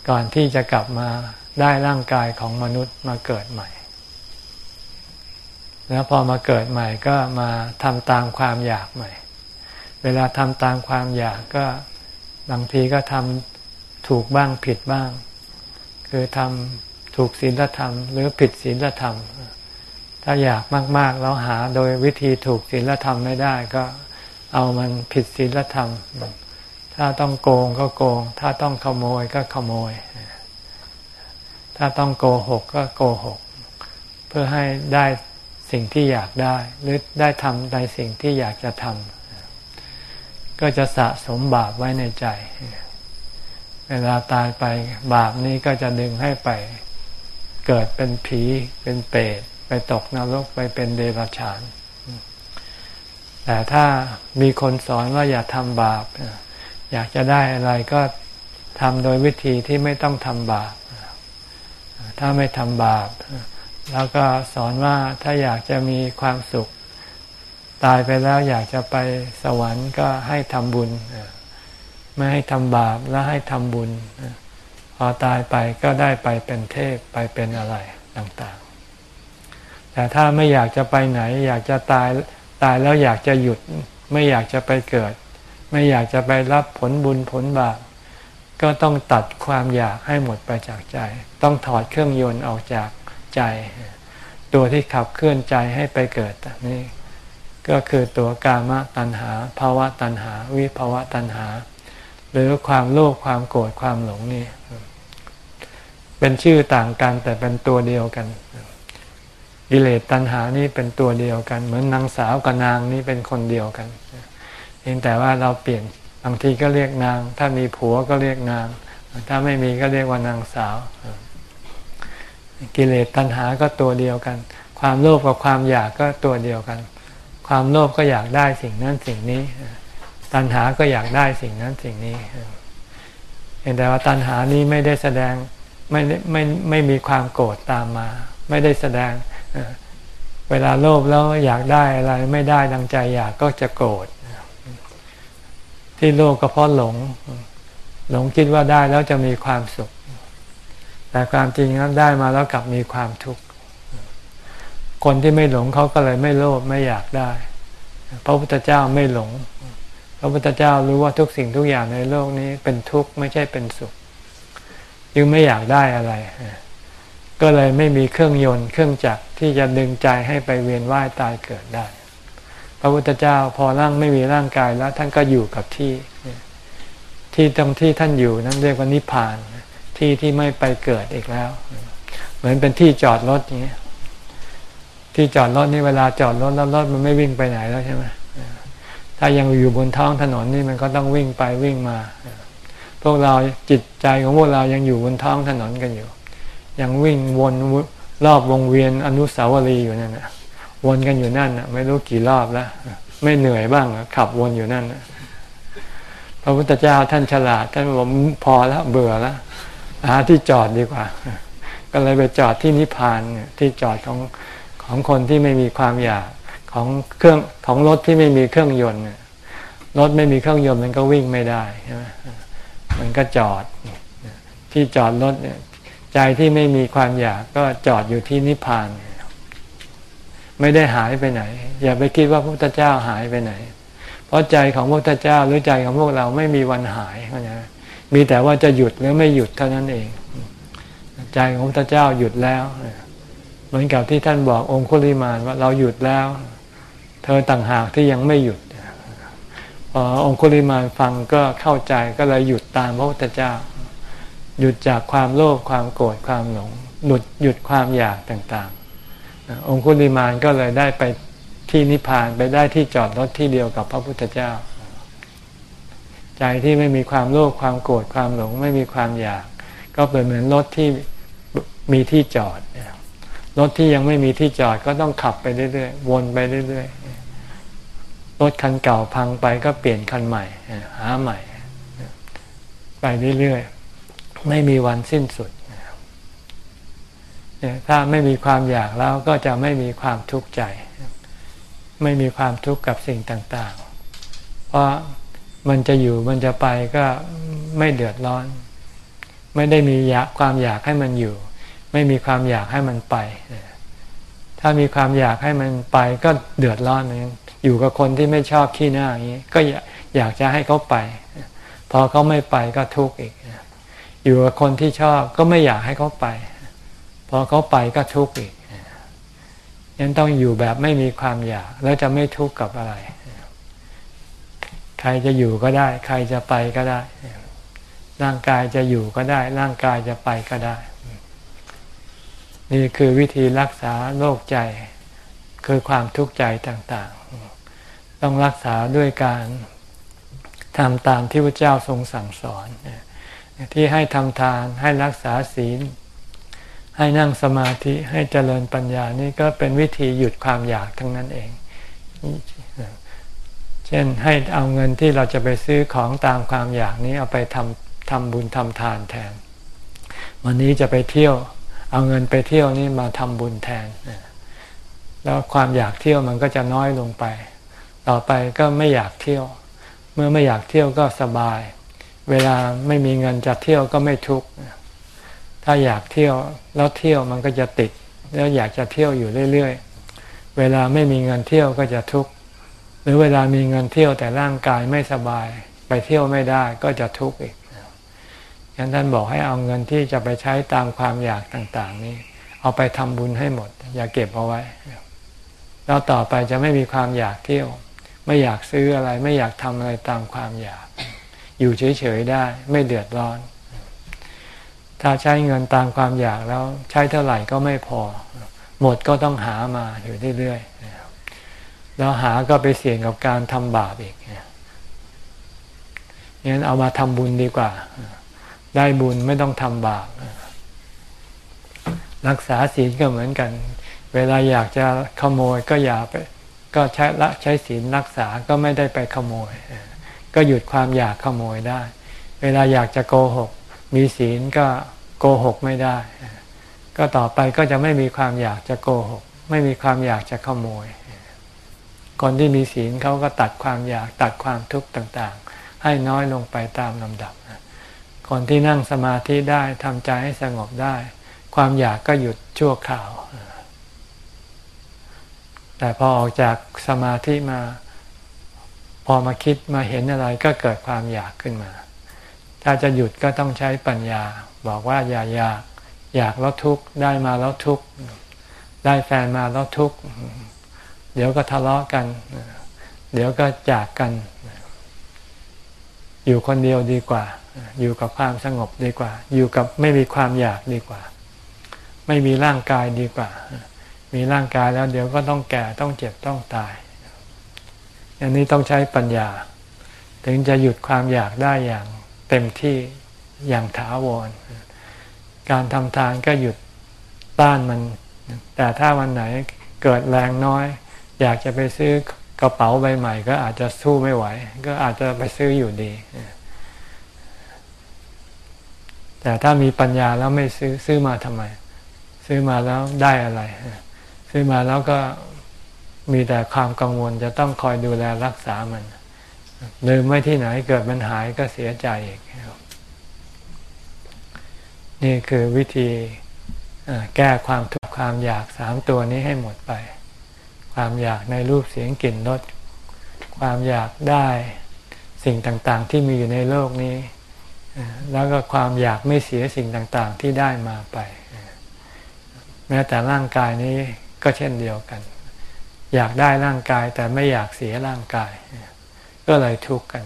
ก่อนที่จะกลับมาได้ร่างกายของมนุษย์มาเกิดใหม่ แล้วพอมาเกิดใหม่ก็มาทำตามความอยากใหม่ เวลาทำตามความอยากก็บางทีก็ทำถูกบ้างผิดบ้าง คือทำ ถูกศีลธรรม หรือผิดศีลธรรม ถ้าอยากมากๆแล้วหาโดยวิธีถูกศีลธรรมไม่ได้ก็เอามันผิดศีลธรรม ถ้าต้องโกงก็โกง ถ้าต้องขโมยก็ขโมย ถ้าต้องโกหกก็โกหก เพื่อให้ได้สิ่งที่อยากได้ หรือได้ทำในสิ่งที่อยากจะทำก็จะสะสมบาปไว้ในใจ เวลาตายไปบาปนี้ก็จะดึงให้ไป เกิดเป็นผีเป็นเปรตไปตกนรกไปเป็นเดรัจฉาน แต่ถ้ามีคนสอนว่าอย่าทำบาป อยากจะได้อะไรก็ทำโดยวิธีที่ไม่ต้องทำบาป ถ้าไม่ทำบาป แล้วก็สอนว่าถ้าอยากจะมีความสุข ตายไปแล้วอยากจะไปสวรรค์ก็ให้ทำบุญ ไม่ให้ทำบาปและให้ทำบุญ พอตายไปก็ได้ไปเป็นเทพไปเป็นอะไรต่างๆ แต่ถ้าไม่อยากจะไปไหน อยากจะตายตายแล้วอยากจะหยุด ไม่อยากจะไปเกิด ไม่อยากจะไปรับผลบุญผลบาปก็ต้องตัดความอยากให้หมดไปจากใจ ต้องถอดเครื่องยนต์ออกจากใจ ตัวที่ขับเคลื่อนใจให้ไปเกิดนี่ก็คือตัวกามตัณหาภาวะตัณหา วิภาวะตัณหา หรือความโลภความโกรธความหลงนี่ เป็นชื่อต่างกันแต่เป็นตัวเดียวกันกิเลสตัณหานี่เป็นตัวเดียวกัน เหมือนนางสาวกับนางนี่เป็นคนเดียวกันเพียงแต่ว่าเราเปลี่ยนบางทีก็เรียกนาง ถ้ามีผัวก็เรียกนาง ถ้าไม่มีก็เรียกว่านางสาว กิเลสตัณหาก็ตัวเดียวกัน ความโลภกับความอยากก็ตัวเดียวกัน ความโลภก็อยากได้สิ่งนั้นสิ่งนี้ ตัณหาก็อยากได้สิ่งนั้นสิ่งนี้เห็นแต่ว่าตัณหานี้ไม่ได้แสดง ไม่ไม่ไม่มีความโกรธตามมา ไม่ได้แสดงเวลาโลภแล้วอยากได้อะไรไม่ได้ดังใจอยากก็จะโกรธที่โลภก็เพราะหลง หลงคิดว่าได้แล้วจะมีความสุข แต่ความจริงนั้นได้มาแล้วกลับมีความทุกข์คนที่ไม่หลงเขาก็เลยไม่โลภไม่อยากได้ พระพุทธเจ้าไม่หลง พระพุทธเจ้ารู้ว่าทุกสิ่งทุกอย่างในโลกนี้เป็นทุกข์ไม่ใช่เป็นสุข ยังไม่อยากได้อะไร ก็เลยไม่มีเครื่องยนต์เครื่องจักรที่จะดึงใจให้ไปเวียนว่ายตายเกิดได้ พระพุทธเจ้าพอร่างไม่มีร่างกายแล้วท่านก็อยู่กับที่ที่ตรงที่ท่านอยู่นั้นเรียกว่านิพพานที่ที่ไม่ไปเกิดอีกแล้ว เหมือนเป็นที่จอดรถอย่างนี้ที่จอดรถนี่เวลาจอดรถแล้วรถมันไม่วิ่งไปไหนแล้วใช่ไหมถ้ายังอยู่บนท้องถนนนี่มันก็ต้องวิ่งไปวิ่งมา พวกเราจิตใจของพวกเรายังอยู่บนท้องถนนกันอยู่ ยังวิ่งวนรอบวงเวียนอนุสาวรีย์อยู่นั่นนะวนกันอยู่นั่นนะไม่รู้กี่รอบแล้วไม่เหนื่อยบ้างขับวนอยู่นั่นนะพระพุทธเจ้าท่านฉลาดท่านบอกพอแล้วเบื่อแล้วหาที่จอดดีกว่า ก็เลยไปจอดที่นิพพานที่จอดของของคนที่ไม่มีความอยากของเครื่องของรถที่ไม่มีเครื่องยนต์รถไม่มีเครื่องยนต์มันก็วิ่งไม่ได้ใช่ไหม มันก็จอดที่จอดรถเนี่ยใจที่ไม่มีความอยากก็จอดอยู่ที่นิพพาน ไม่ได้หายไปไหน อย่าไปคิดว่าพระพุทธเจ้าหายไปไหน เพราะใจของพระพุทธเจ้าหรือใจของพวกเราไม่มีวันหายเข้าใจมีแต่ว่าจะหยุดหรือไม่หยุดเท่านั้นเอง ใจของพระพุทธเจ้าหยุดแล้วเหมือนกับที่ท่านบอกองคุลิมานว่าเราหยุดแล้ว เธอต่างหากที่ยังไม่หยุด อองคุลิมานฟังก็เข้าใจก็เลยหยุดตามพระพุทธเจ้า หยุดจากความโลภความโกรธความหลงหยุดหยุดความอยากต่างๆ องคุลิมานก็เลยได้ไปที่นิพพานไปได้ที่จอดรถที่เดียวกับพระพุทธเจ้า ใจที่ไม่มีความโลภความโกรธความหลง ไม่มีความอยาก ก็เป็นเหมือนรถที่มีที่จอดรถที่ยังไม่มีที่จอดก็ต้องขับไปเรื่อยๆวนไปเรื่อยๆ รถคันเก่าพังไปก็เปลี่ยนคันใหม่ หาใหม่ ไปเรื่อยๆ ไม่มีวันสิ้นสุด ถ้าไม่มีความอยากแล้วก็จะไม่มีความทุกข์ใจ ไม่มีความทุกข์กับสิ่งต่างๆ เพราะมันจะอยู่มันจะไปก็ไม่เดือดร้อน ไม่ได้มีอยากความอยากให้มันอยู่ ไม่มีความอยากให้มันไป ถ้ามีความอยากให้มันไปก็เดือดร้อนเอง อยู่กับคนที่ไม่ชอบขี้หน้าอย่างนี้ก็อยากจะให้เขาไป พอเขาไม่ไปก็ทุกข์อีก อยู่กับคนที่ชอบก็ไม่อยากให้เขาไป พอเขาไปก็ทุกข์อีกยังต้องอยู่แบบไม่มีความอยาก แล้วจะไม่ทุกข์กับอะไร ใครจะอยู่ก็ได้ ใครจะไปก็ได้ ร่างกายจะอยู่ก็ได้ ร่างกายจะไปก็ได้ นี่คือวิธีรักษาโรคใจ คือความทุกข์ใจต่างๆ ต้องรักษาด้วยการทำตามที่พระเจ้าทรงสั่งสอน ที่ให้ทำทานให้รักษาศีล ให้นั่งสมาธิให้เจริญปัญญานี่ก็เป็นวิธีหยุดความอยากทั้งนั้นเอง เช่นให้เอาเงินที่เราจะไปซื้อของตามความอยากนี้เอาไปทำทำบุญทำทานแทน วันนี้จะไปเที่ยวเอาเงินไปเที่ยวนี่มาทำบุญแทน แล้วความอยากเที่ยวมันก็จะน้อยลงไป ต่อไปก็ไม่อยากเที่ยว เมื่อไม่อยากเที่ยวก็สบาย เวลาไม่มีเงินจะเที่ยวก็ไม่ทุกข์ถ้าอยากเที่ยวแล้วเที่ยวมันก็จะติด แล้วอยากจะเที่ยวอยู่เรื่อยๆ เวลาไม่มีเงินเที่ยวก็จะทุกข์หรือเวลามีเงินเที่ยวแต่ร่างกายไม่สบาย ไปเที่ยวไม่ได้ก็จะทุกข์อีกยันท่านบอกให้เอาเงินที่จะไปใช้ตามความอยากต่างๆ นี้ เอาไปทำบุญให้หมด อย่าเก็บเอาไว้ แล้วต่อไปจะไม่มีความอยากเที่ยว ไม่อยากซื้ออะไร ไม่อยากทำอะไรตามความอยาก อยู่เฉยๆได้ไม่เดือดร้อน ถ้าใช้เงินตามความอยากแล้วใช้เท่าไหร่ก็ไม่พอ หมดก็ต้องหามาอยู่เรื่อยๆแล้วหาก็ไปเสี่ยงกับการทำบาปอีกงั้นเอามาทำบุญดีกว่า ได้บุญไม่ต้องทำบาปรักษาศีลก็เหมือนกัน เวลาอยากจะขโมยก็อย่าไป ก็ใช้ละใช้ศีลรักษาก็ไม่ได้ไปขโมย ก็หยุดความอยากขโมยได้ เวลาอยากจะโกหก มีศีลก็โกหกไม่ได้ ก็ต่อไปก็จะไม่มีความอยากจะโกหก ไม่มีความอยากจะขโมย คนที่มีศีลเขาก็ตัดความอยากตัดความทุกข์ต่างๆ ให้น้อยลงไปตามลำดับ คนที่นั่งสมาธิได้ทำใจให้สงบได้ ความอยากก็หยุดชั่วคราว แต่พอออกจากสมาธิมา พอมาคิดมาเห็นอะไรก็เกิดความอยากขึ้นมา ถ้าจะหยุดก็ต้องใช้ปัญญา บอกว่าอย่าอยาก อยากแล้วทุกข์ได้มาแล้วทุกข์ได้แฟนมาแล้วทุกข์เดี๋ยวก็ทะเลาะกัน เดี๋ยวก็จากกัน อยู่คนเดียวดีกว่า อยู่กับความสงบดีกว่า อยู่กับไม่มีความอยากดีกว่า ไม่มีร่างกายดีกว่า มีร่างกายแล้วเดี๋ยวก็ต้องแก่ต้องเจ็บต้องตาย อันนี้ต้องใช้ปัญญา ถึงจะหยุดความอยากได้อย่างเต็มที่อย่างถาวร การทำทานก็หยุดต้านมัน แต่ถ้าวันไหนเกิดแรงน้อย อยากจะไปซื้อกระเป๋าใบใหม่ ก็อาจจะสู้ไม่ไหว ก็อาจจะไปซื้ออยู่ดี แต่ถ้ามีปัญญาแล้วไม่ซื้อซื้อมาทำไม ซื้อมาแล้วได้อะไร ซื้อมาแล้วก็มีแต่ความกังวลจะต้องคอยดูแลรักษามันลืมไว้ที่ไหนเกิดมันหายก็เสียใจอีก นี่คือวิธีแก้ความทุกข์ความอยากสามตัวนี้ให้หมดไป ความอยากในรูปเสียงกลิ่นรสความอยากได้สิ่งต่างๆ ที่มีอยู่ในโลกนี้ แล้วก็ความอยากไม่เสียสิ่งต่างๆ ที่ได้มาไป แม้แต่ร่างกายนี้ ก็เช่นเดียวกัน อยากได้ร่างกายแต่ไม่อยากเสียร่างกาย ก็เลยทุกข์กัน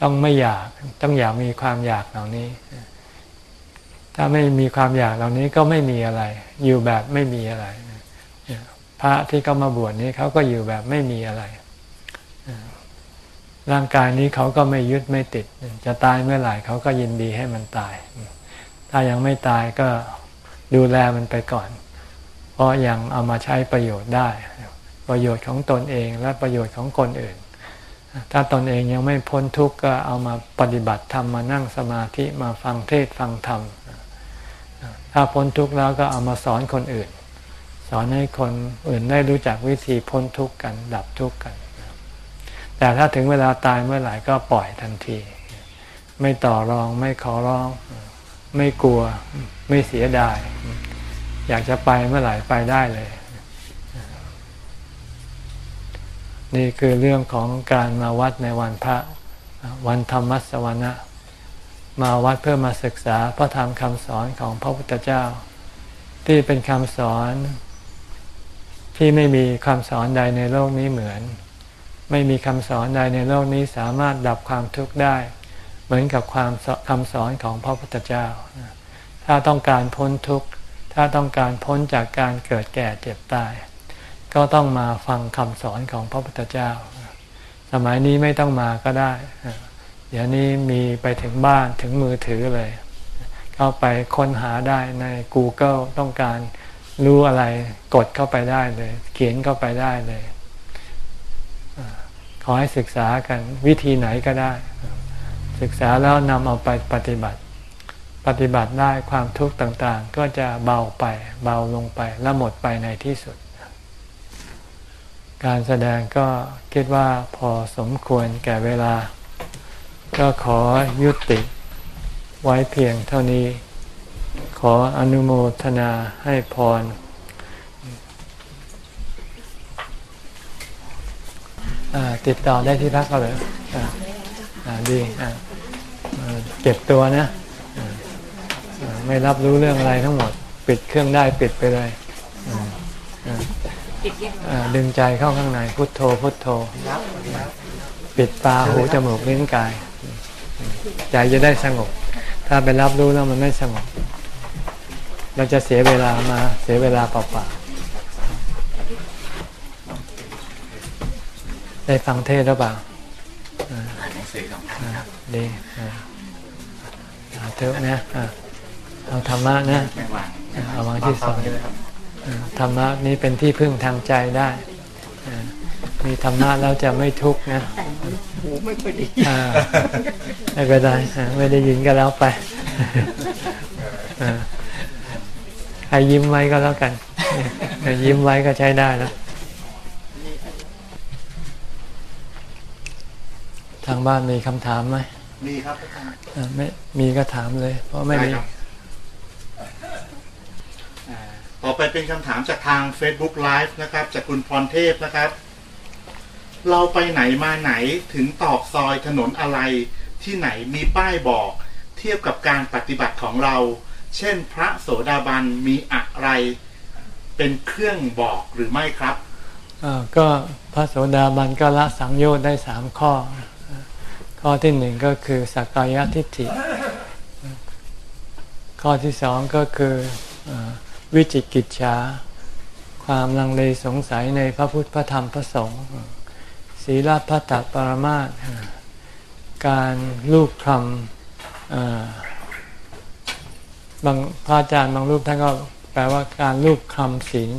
ต้องไม่อยากต้องอยากมีความอยากเหล่านี้ ถ้าไม่มีความอยากเหล่านี้ก็ไม่มีอะไร อยู่แบบไม่มีอะไร พระที่เขามาบวชนี้เขาก็อยู่แบบไม่มีอะไรร่างกายนี้เขาก็ไม่ยึดไม่ติด จะตายเมื่อไหร่เขาก็ยินดีให้มันตาย ถ้ายังไม่ตายก็ดูแลมันไปก่อน ราะยังเอามาใช้ประโยชน์ได้ ประโยชน์ของตนเองและประโยชน์ของคนอื่น ถ้าตนเองยังไม่พ้นทุกข์ก็เอามาปฏิบัติธรรมมานั่งสมาธิมาฟังเทศฟังธรรม ถ้าพ้นทุกข์แล้วก็เอามาสอนคนอื่น สอนให้คนอื่นได้รู้จักวิธีพ้นทุกข์กันดับทุกข์กัน แต่ถ้าถึงเวลาตายเมื่อไหร่ก็ปล่อยทันที ไม่ต่อรองไม่ขอร้อง ไม่กลัวไม่เสียดาย อยากจะไปเมื่อไหร่ไปได้เลย นี่คือเรื่องของการมาวัดในวันพระวันธรรมสวนะมาวัดเพื่อมาศึกษาพระธรรมคำสอนของพระพุทธเจ้า ที่เป็นคำสอนที่ไม่มีคำสอนใดในโลกนี้เหมือน ไม่มีคำสอนใดในโลกนี้สามารถดับความทุกข์ได้ เหมือนกับความคำสอนของพระพุทธเจ้า ถ้าต้องการพ้นทุกข์ ถ้าต้องการพ้นจากการเกิดแก่เจ็บตาย ก็ต้องมาฟังคำสอนของพระพุทธเจ้า สมัยนี้ไม่ต้องมาก็ได้ เดี๋ยวนี้มีไปถึงบ้านถึงมือถือเลย เข้าไปค้นหาได้ใน Google ต้องการรู้อะไรกดเข้าไปได้เลย เขียนเข้าไปได้เลย ขอให้ศึกษากันวิธีไหนก็ได้ ศึกษาแล้วนำเอาไปปฏิบัติ ปฏิบัติได้ความทุกข์ต่างๆ ก็จะเบาไปเบาลงไปและหมดไปในที่สุด การแสดงก็คิดว่าพอสมควรแก่เวลา ก็ขอยุติไว้เพียงเท่านี้ ขออนุโมทนาให้พร ติดต่อได้ที่พักเขาเลยดีเก็บตัวนะ ไม่รับรู้เรื่องอะไรทั้งหมด ปิดเครื่องได้ปิดไปเลยดึงใจเข้าข้างในพุทโธพุทโธ ปิดตาหูจมูกลิ้นกาย ใจจะได้สงบ ถ้าไปรับรู้แล้วมันไม่สงบ เราจะเสียเวลามาเสียเวลาเปล่าๆได้ฟังเทศหรือเปล่าดีเอาเถอะนะ เอาธรรมะนะเอาวางที่สองธรรมะนี้เป็นที่พึ่งทางใจได้ มีธรรมะแล้วจะไม่ทุกข์นะหูไม่ค่อยดีไม่เป็นไรไม่ได้ยินก็แล้วไปให้ยิ้มไว้ก็แล้วกันยิ้มไว้ก็ใช้ได้แล้วทางบ้านมีคำถามไหมมีครับไม่มีก็ถามเลย เพราะไม่มี ต่อไปเป็นคำถามจากทาง Facebook Live นะครับ จากคุณพรเทพนะครับ เราไปไหนมาไหนถึงตอกซอยถนนอะไร ที่ไหนมีป้ายบอก เทียบกับการปฏิบัติของเรา เช่น พระโสดาบันมีอะไร เป็นเครื่องบอกหรือไม่ครับก็พระโสดาบันก็ละสังโยชน์ได้สามข้อ ข้อที่หนึ่งก็คือสักกายทิฏฐิ ข้อที่สองก็คืออ วิจิกิจฉาความลังเลสงสัยในพระพุทธพระธรรมพระสงฆ์ศีลพัตตปรมาตการลูกคำบางพระอาจารย์บางรูปท่านก็แปลว่าการลูกคำศีล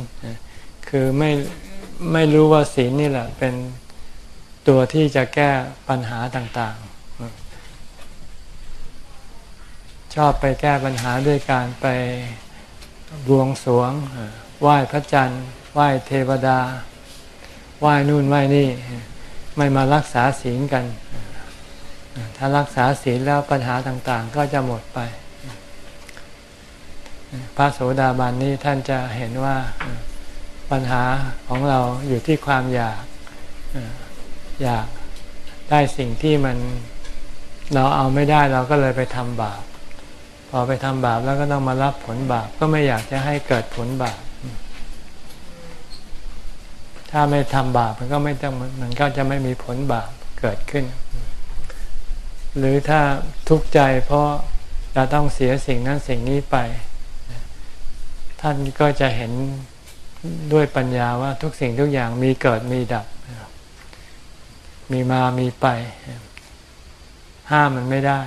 คือไม่ไม่รู้ว่าศีลนี่แหละเป็นตัวที่จะแก้ปัญหาต่างๆ ชอบไปแก้ปัญหาด้วยการไป บวงสวงไหว้พระจันทร์ไหว้เทวดา ไหว้นู่นไหว้นี่ ไม่มารักษาศีลกัน ถ้ารักษาศีลแล้วปัญหาต่างๆ ก็จะหมดไป พระโสดาบันนี้ท่านจะเห็นว่าปัญหาของเราอยู่ที่ความอยากอยากได้สิ่งที่มันเราเอาไม่ได้เราก็เลยไปทำบาป พอไปทำบาปแล้วก็ต้องมารับผลบาปก็ไม่อยากจะให้เกิดผลบาป ถ้าไม่ทำบาปมันก็ไม่ต้องมันก็จะไม่มีผลบาปเกิดขึ้น หรือถ้าทุกข์ใจเพราะจะต้องเสียสิ่งนั้นสิ่งนี้ไป ท่านก็จะเห็นด้วยปัญญาว่าทุกสิ่งทุกอย่างมีเกิดมีดับ มีมามีไป ห้ามมันไม่ได้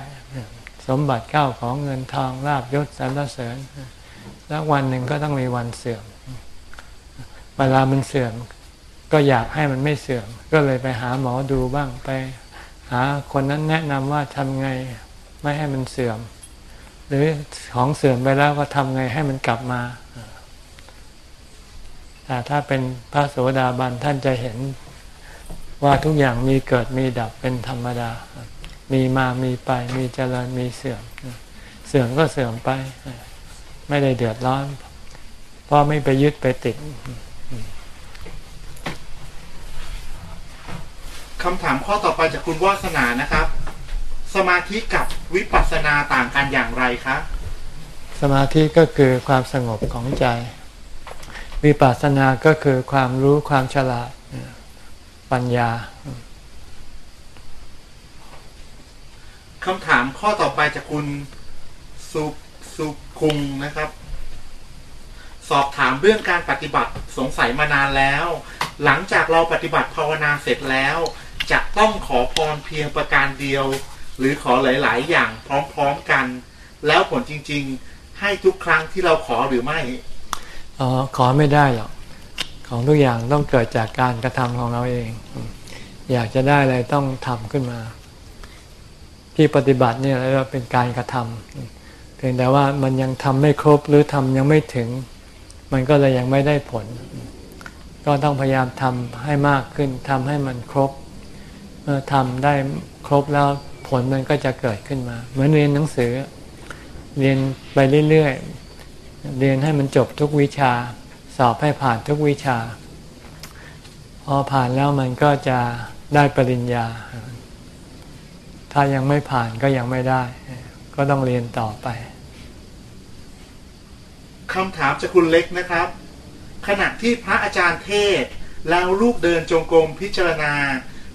สมบัติเก้าของเงินทองลาบยศสรรเสริญ แล้ววันหนึ่งก็ต้องมีวันเสื่อม เวลามันเสื่อม ก็อยากให้มันไม่เสื่อม ก็เลยไปหาหมอดูบ้างไป หาคนนั้นแนะนำว่าทำไงไม่ให้มันเสื่อม หรือของเสื่อมไปแล้วก็ทำไงให้มันกลับมาแต่ถ้าเป็นพระโสดาบันท่านจะเห็นว่าทุกอย่างมีเกิดมีดับเป็นธรรมดา มีมามีไป มีเจริญมีเสื่อม เสื่อมก็เสื่อมไป ไม่ได้เดือดร้อน เพราะไม่ไปยึดไปติดคำถามข้อต่อไปจากคุณวาสนานะครับ สมาธิกับวิปัสสนาต่างกันอย่างไรคะสมาธิก็คือความสงบของใจ วิปัสสนาก็คือความรู้ความฉลาดปัญญา คำถามข้อต่อไปจากคุณสุสุคุงนะครับ สอบถามเรื่องการปฏิบัติสงสัยมานานแล้ว หลังจากเราปฏิบัติภาวนาเสร็จแล้ว จะต้องขอพรเพียงประการเดียว หรือขอหลาย ๆ อย่างพร้อม ๆ กัน แล้วผลจริง ๆ ให้ทุกครั้งที่เราขอหรือไม่อ๋อขอไม่ได้หรอกของทุกอย่างต้องเกิดจากการกระทำของเราเอง อยากจะได้อะไรต้องทำขึ้นมา ที่ปฏิบัติเนี่ยเรียกว่าเป็นการกระทำเพียงแต่ว่ามันยังทำไม่ครบหรือทำยังไม่ถึง มันก็เลยยังไม่ได้ผล ก็ต้องพยายามทำให้มากขึ้นทำให้มันครบ เมื่อทำได้ครบแล้วผลมันก็จะเกิดขึ้นมา เหมือนเรียนหนังสือ เรียนไปเรื่อยเรียนให้มันจบทุกวิชา สอบให้ผ่านทุกวิชา พอผ่านแล้วมันก็จะได้ปริญญา ถ้ายังไม่ผ่านก็ยังไม่ได้ ก็ต้องเรียนต่อไปคำถามจากคุณเล็กนะครับ ขณะที่พระอาจารย์เทศ แล้วลูกเดินจงกรมพิจารณา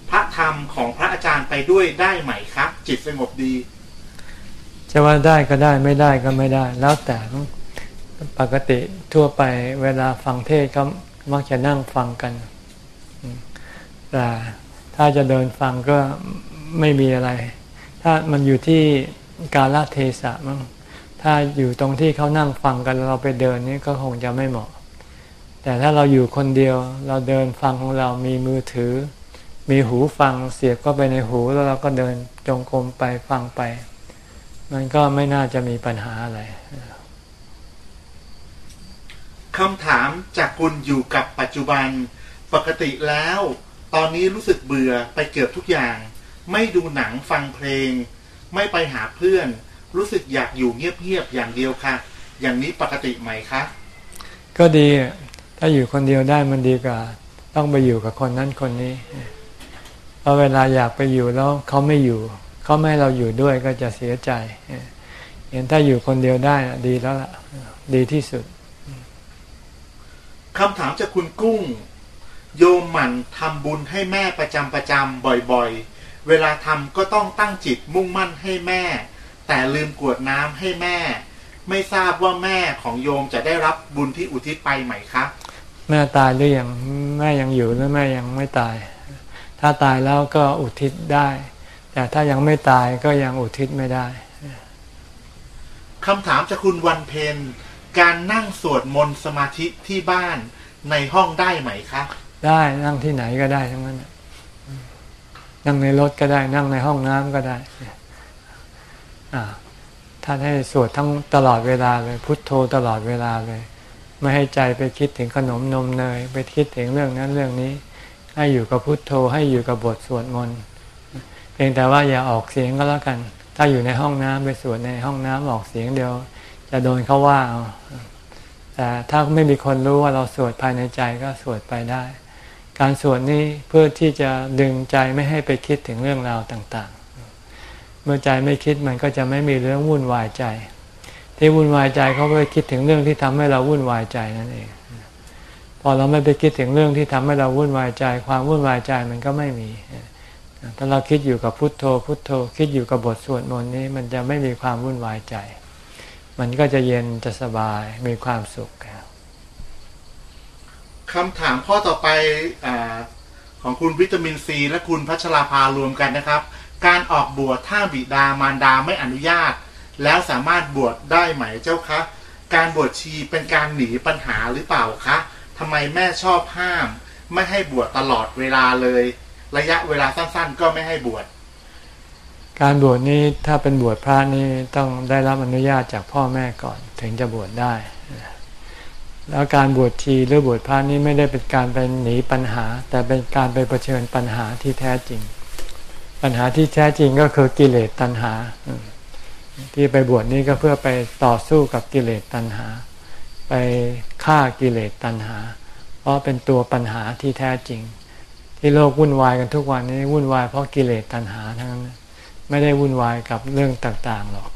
พระธรรมของพระอาจารย์ไปด้วยได้ไหมครับ จิตสงบดี จะว่าได้ก็ได้ไม่ได้ก็ไม่ได้ แล้วแต่ปกติทั่วไปเวลาฟังเทศก็มักจะนั่งฟังกันแต่ถ้าจะเดินฟังก็ ไม่มีอะไร ถ้ามันอยู่ที่กาลเทศะมั้งถ้าอยู่ตรงที่เขานั่งฟังกันเราไปเดินนี่ก็คงจะไม่เหมาะ แต่ถ้าเราอยู่คนเดียวเราเดินฟังของเรามีมือถือ มีหูฟังเสียบก็ไปในหูแล้วเราก็เดินจงกรมไปฟังไป มันก็ไม่น่าจะมีปัญหาอะไรคำถามจากคุณอยู่กับปัจจุบันปกติแล้ว ตอนนี้รู้สึกเบื่อไปเกือบทุกอย่าง ไม่ดูหนังฟังเพลง ไม่ไปหาเพื่อน รู้สึกอยากอยู่เงียบๆอย่างเดียวค่ะ อย่างนี้ปกติไหมคะก็ดีถ้าอยู่คนเดียวได้มันดีกว่า ต้องไปอยู่กับคนนั้นคนนี้เพราะเวลาอยากไปอยู่แล้วเขาไม่อยู่ เขาไม่ให้เราอยู่ด้วยก็จะเสียใจเห็นถ้าอยู่คนเดียวได้ดีแล้วล่ะ ดีที่สุดคำถามจากคุณกุ้ง โยมหมั่นทำบุญให้แม่ประจำประจำบ่อยๆ เวลาทำก็ต้องตั้งจิตมุ่งมั่นให้แม่ แต่ลืมกวดน้ำให้แม่ ไม่ทราบว่าแม่ของโยมจะได้รับบุญที่อุทิศไปไหมคะแม่ตายหรือยังแม่ยังอยู่หรือแม่ยังไม่ตาย ถ้าตายแล้วก็อุทิศได้ แต่ถ้ายังไม่ตายก็ยังอุทิศไม่ได้คำถามจากคุณวันเพนการนั่งสวดมนต์สมาธิที่บ้านในห้องได้ไหมคะ ได้นั่งที่ไหนก็ได้ทั้งนั้น นั่งในรถก็ได้ นั่งในห้องน้ำก็ได้อ่าท่านให้สวดทั้งตลอดเวลาเลย พุทโธตลอดเวลาเลย ไม่ให้ใจไปคิดถึงขนมนมเนย ไปคิดถึงเรื่องนั้นเรื่องนี้ ให้อยู่กับพุทโธ ให้อยู่กับบทสวดมนต์เพียงแต่ว่าอย่าออกเสียงก็แล้วกัน ถ้าอยู่ในห้องน้ำไปสวดในห้องน้ำออกเสียงเดียว จะโดนเขาว่าเอาแต่ถ้าไม่มีคนรู้ว่าเราสวดภายในใจก็สวดไปได้ การสวดนี้เพื่อที่จะดึงใจไม่ให้ไปคิดถึงเรื่องราวต่างๆ เมื่อใจไม่คิดมันก็จะไม่มีเรื่องวุ่นวายใจ ที่วุ่นวายใจเขาไปคิดถึงเรื่องที่ทำให้เราวุ่นวายใจนั่นเอง พอเราไม่ไปคิดถึงเรื่องที่ทำให้เราวุ่นวายใจ ความวุ่นวายใจมันก็ไม่มี ถ้าเราคิดอยู่กับพุทโธ พุทโธ คิดอยู่กับบทสวดมนต์นี้ มันจะไม่มีความวุ่นวายใจ มันก็จะเย็นจะสบายมีความสุขครับ คำถามข้อต่อไปอของคุณวิตามินซีและคุณพัชราภารวมกันนะครับ การออกบวชถ้าบิดามารดาไม่อนุญาต แล้วสามารถบวชได้ไหมเจ้าคะ การบวชชีเป็นการหนีปัญหาหรือเปล่าคะทำไมแม่ชอบห้าม ไม่ให้บวชตลอดเวลาเลย ระยะเวลาสั้นๆ ก็ไม่ให้บวชการบวชนี้ถ้าเป็นบวชพระนี่ต้องได้รับอนุญาตจากพ่อแม่ก่อน ถึงจะบวชได้ แล้วการบวชชีหรือบวชพระนี่ไม่ได้เป็นการไปหนีปัญหา แต่เป็นการไปเผชิญปัญหาที่แท้จริง ปัญหาที่แท้จริงก็คือกิเลสตัณหา ที่ไปบวชนี่ก็เพื่อไปต่อสู้กับกิเลสตัณหา ไปฆ่ากิเลสตัณหา เพราะเป็นตัวปัญหาที่แท้จริง ที่โลกวุ่นวายกันทุกวันนี้วุ่นวายเพราะกิเลสตัณหาทั้งนั้นไม่ได้วุ่นวายกับเรื่องต่างๆหรอก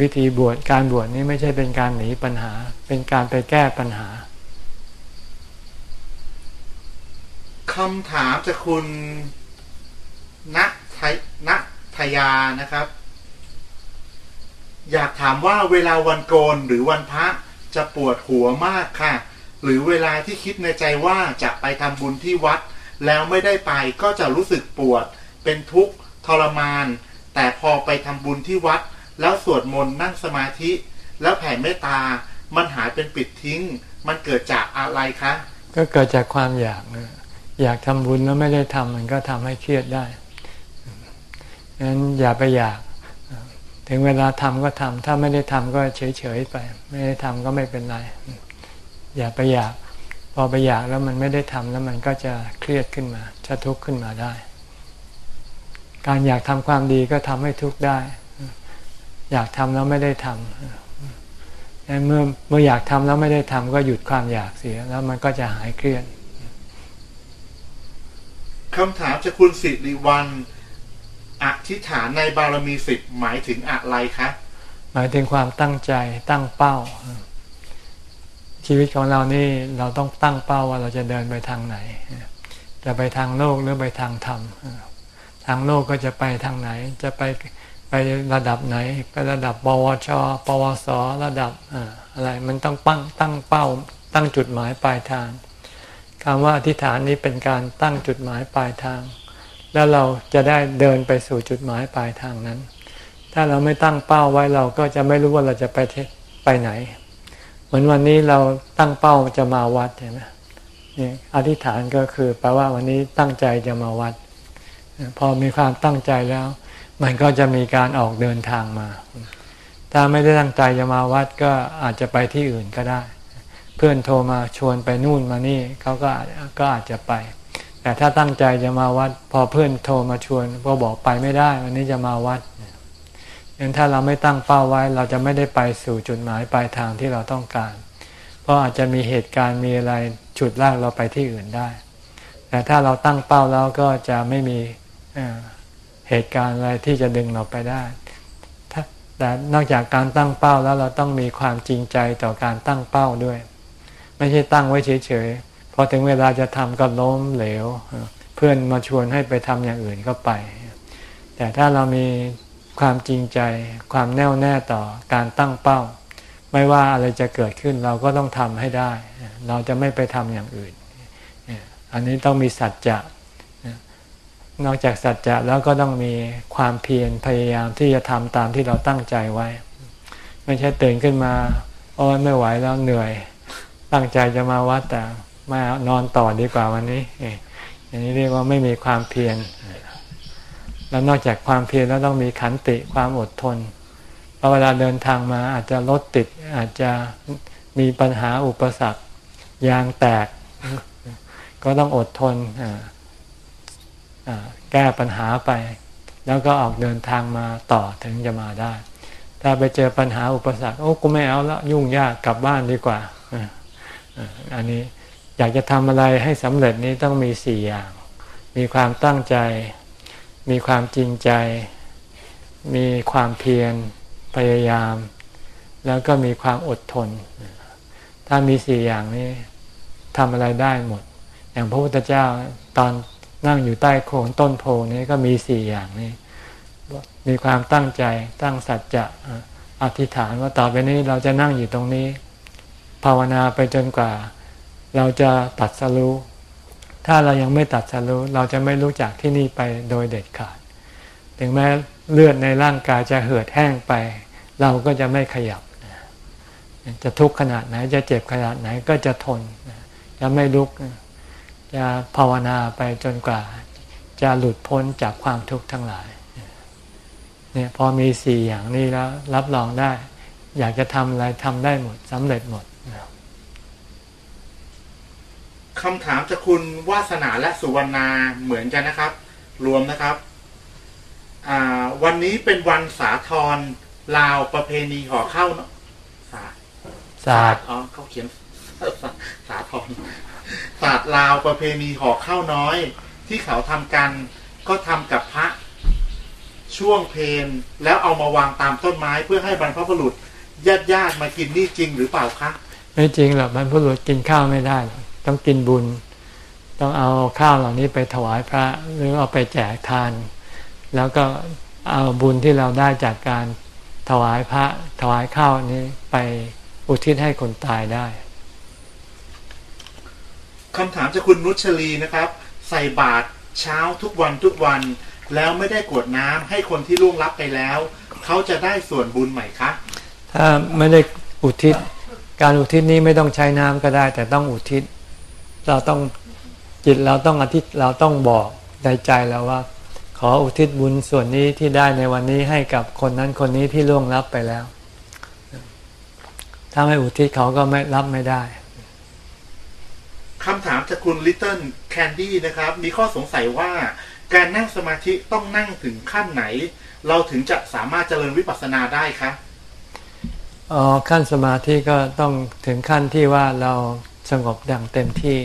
วิธีบวชการบวชนี้ไม่ใช่เป็นการหนีปัญหา เป็นการไปแก้ปัญหาคำถามจากคุณณไทยณทยานะครับ อยากถามว่าเวลาวันโกนหรือวันพระจะปวดหัวมากค่ะ หรือเวลาที่คิดในใจว่าจะไปทำบุญที่วัด แล้วไม่ได้ไปก็จะรู้สึกปวด เป็นทุกข์ทรมาน แต่พอไปทำบุญที่วัด แล้วสวดมนต์นั่งสมาธิ แล้วแผ่เมตตา มันหายเป็นปิดทิ้ง มันเกิดจากอะไรคะ ก็เกิดจากความอยากอยากทำบุญแล้วไม่ได้ทำมันก็ทำให้เครียดได้งั้นอย่าไปอยาก ถึงเวลาทำก็ทำถ้าไม่ได้ทำก็เฉยๆไป ไม่ได้ทำก็ไม่เป็นไร อย่าไปอยาก พอไปอยากแล้วมันไม่ได้ทำแล้วมันก็จะเครียดขึ้นมา จะทุกข์ขึ้นมาได้ การอยากทำความดีก็ทำให้ทุกข์ได้ อยากทำแล้วไม่ได้ทำงั้นเมื่อเมื่ออยากทำแล้วไม่ได้ทำก็หยุดความอยากเสีย แล้วมันก็จะหายเครียดคำถามจากคุณสิริวัลอธิษฐานในบารมีสิบหมายถึงอะไรคะหมายถึงความตั้งใจตั้งเป้า ชีวิตของเรานี่เราต้องตั้งเป้าว่าเราจะเดินไปทางไหน จะไปทางโลกหรือไปทางธรรมทางโลกก็จะไปทางไหน จะไป ไประดับไหน ไประดับ ปวช ปวส ระดับอะไร มันต้องปั้งตั้งเป้า ตั้งจุดหมายปลายทางคำว่าอธิษฐานนี้เป็นการตั้งจุดหมายปลายทาง แล้วเราจะได้เดินไปสู่จุดหมายปลายทางนั้น ถ้าเราไม่ตั้งเป้าไว้เราก็จะไม่รู้ว่าเราจะไปไปไหน เหมือนวันนี้เราตั้งเป้าจะมาวัดเห็นไหมนี่อธิษฐานก็คือแปลว่าวันนี้ตั้งใจจะมาวัด พอมีความตั้งใจแล้ว มันก็จะมีการออกเดินทางมา ถ้าไม่ได้ตั้งใจจะมาวัดก็อาจจะไปที่อื่นก็ได้ เพื่อนโทรมาชวนไปนู่นมานี่เขาก็ก็อาจจะไป แต่ถ้าตั้งใจจะมาวัด พอเพื่อนโทรมาชวนก็บอกไปไม่ได้ วันนี้จะมาวัดงั้นถ้าเราไม่ตั้งเป้าไว้ เราจะไม่ได้ไปสู่จุดหมายปลายทางที่เราต้องการ เพราะอาจจะมีเหตุการณ์มีอะไรฉุดลากเราไปที่อื่นได้ แต่ถ้าเราตั้งเป้าแล้วก็จะไม่มี เหตุการณ์อะไรที่จะดึงเราไปได้แต่นอกจากการตั้งเป้าแล้วเราต้องมีความจริงใจต่อการตั้งเป้าด้วย ไม่ใช่ตั้งไว้เฉยๆพอถึงเวลาจะทำก็ล้มเหลว เพื่อนมาชวนให้ไปทำอย่างอื่นก็ไป แต่ถ้าเรามีความจริงใจ ความแน่วแน่ต่อการตั้งเป้า ไม่ว่าอะไรจะเกิดขึ้นเราก็ต้องทำให้ได้ เราจะไม่ไปทำอย่างอื่น อันนี้ต้องมีสัจจะ นอกจากสัจจะแล้วก็ต้องมีความเพียรพยายามที่จะทำตามที่เราตั้งใจไว้ ไม่ใช่ตื่นขึ้นมาโอ้ไม่ไหวแล้วเหนื่อย ตั้งใจจะมาวัดแต่มานอนต่อดีกว่าวันนี้อย่างนี้เรียกว่าไม่มีความเพียรแล้วนอกจากความเพียรแล้วต้องมีขันติความอดทนพอเวลาเดินทางมาอาจจะรถติดอาจจะมีปัญหาอุปสรรคยางแตก ก็ต้องอดทน แก้ปัญหาไป แล้วก็ออกเดินทางมาต่อถึงจะมาได้ ถ้าไปเจอปัญหาอุปสรรคโอ้กูไม่เอาละยุ่งยากกลับบ้านดีกว่าอันนี้อยากจะทำอะไรให้สำเร็จนี้ต้องมีสี่อย่าง มีความตั้งใจ มีความจริงใจ มีความเพียรพยายาม แล้วก็มีความอดทน ถ้ามีสี่อย่างนี้ทำอะไรได้หมด อย่างพระพุทธเจ้าตอน นั่งอยู่ใต้โคนต้นโพนี้ก็มีสี่อย่างนี้มีความตั้งใจตั้งสัจจะอธิษฐานว่าต่อไปนี้เราจะนั่งอยู่ตรงนี้ ภาวนาไปจนกว่า เราจะตัดสรู้ถ้าเรายังไม่ตัดสรู้เราจะไม่รู้จักที่นี่ไปโดยเด็ดขาด ถึงแม้เลือดในร่างกายจะเหือดแห้งไป เราก็จะไม่ขยับ จะทุกข์ขนาดไหนจะเจ็บขนาดไหนก็จะทน จะไม่ลุก จะภาวนาไปจนกว่า จะหลุดพ้นจากความทุกข์ทั้งหลายเนี่ยพอมีสี่อย่างนี้แล้วรับรองได้ อยากจะทำอะไรทำได้หมดสำเร็จหมดคำถามจากคุณวาสนาและสุวรรณาเหมือนกันนะครับ รวมนะครับ วันนี้เป็นวันสาธรลาวประเพณีห่อข้าวเนาะสาศาสตร์อ๋อเขาเขียนสาธร ศาสตร์ลาวประเพณีห่อข้าวน้อย ที่เขาทำกันก็ทำกับพระช่วงเพนแล้วเอามาวางตามต้นไม้เพื่อให้บรรพบุรุษญาติญาติมากินนี่จริงหรือเปล่าคะไม่จริงหรอกบรรพบุรุษกินข้าวไม่ได้ ต้องกินบุญ ต้องเอาข้าวเหล่านี้ไปถวายพระหรือเอาไปแจกทาน แล้วก็เอาบุญที่เราได้จากการถวายพระถวายข้าวนี้ไปอุทิศให้คนตายได้ คำถามจากคุณนุชลีนะครับ ใส่บาตรเช้าทุกวันทุกวัน แล้วไม่ได้กวดน้ำให้คนที่ล่วงลับไปแล้ว เขาจะได้ส่วนบุญไหมคะ ถ้าไม่ได้อุทิศ การอุทิศนี้ไม่ต้องใช้น้ำก็ได้ แต่ต้องอุทิศ เราต้องจิตเราต้องอธิษเราต้องบอกในใจแล้วว่า ขออุทิศบุญส่วนนี้ที่ได้ในวันนี้ให้กับคนนั้นคนนี้ที่ล่วงลับไปแล้ว ถ้าไม่อุทิศเขาก็ไม่รับไม่ได้ คำถามจากคุณลิตเติ้ลแคนดี้นะครับ มีข้อสงสัยว่าการนั่งสมาธิต้องนั่งถึงขั้นไหน เราถึงจะสามารถเจริญวิปัสสนาได้คะอ๋อขั้นสมาธิก็ต้องถึงขั้นที่ว่าเราสงบอย่างเต็มที่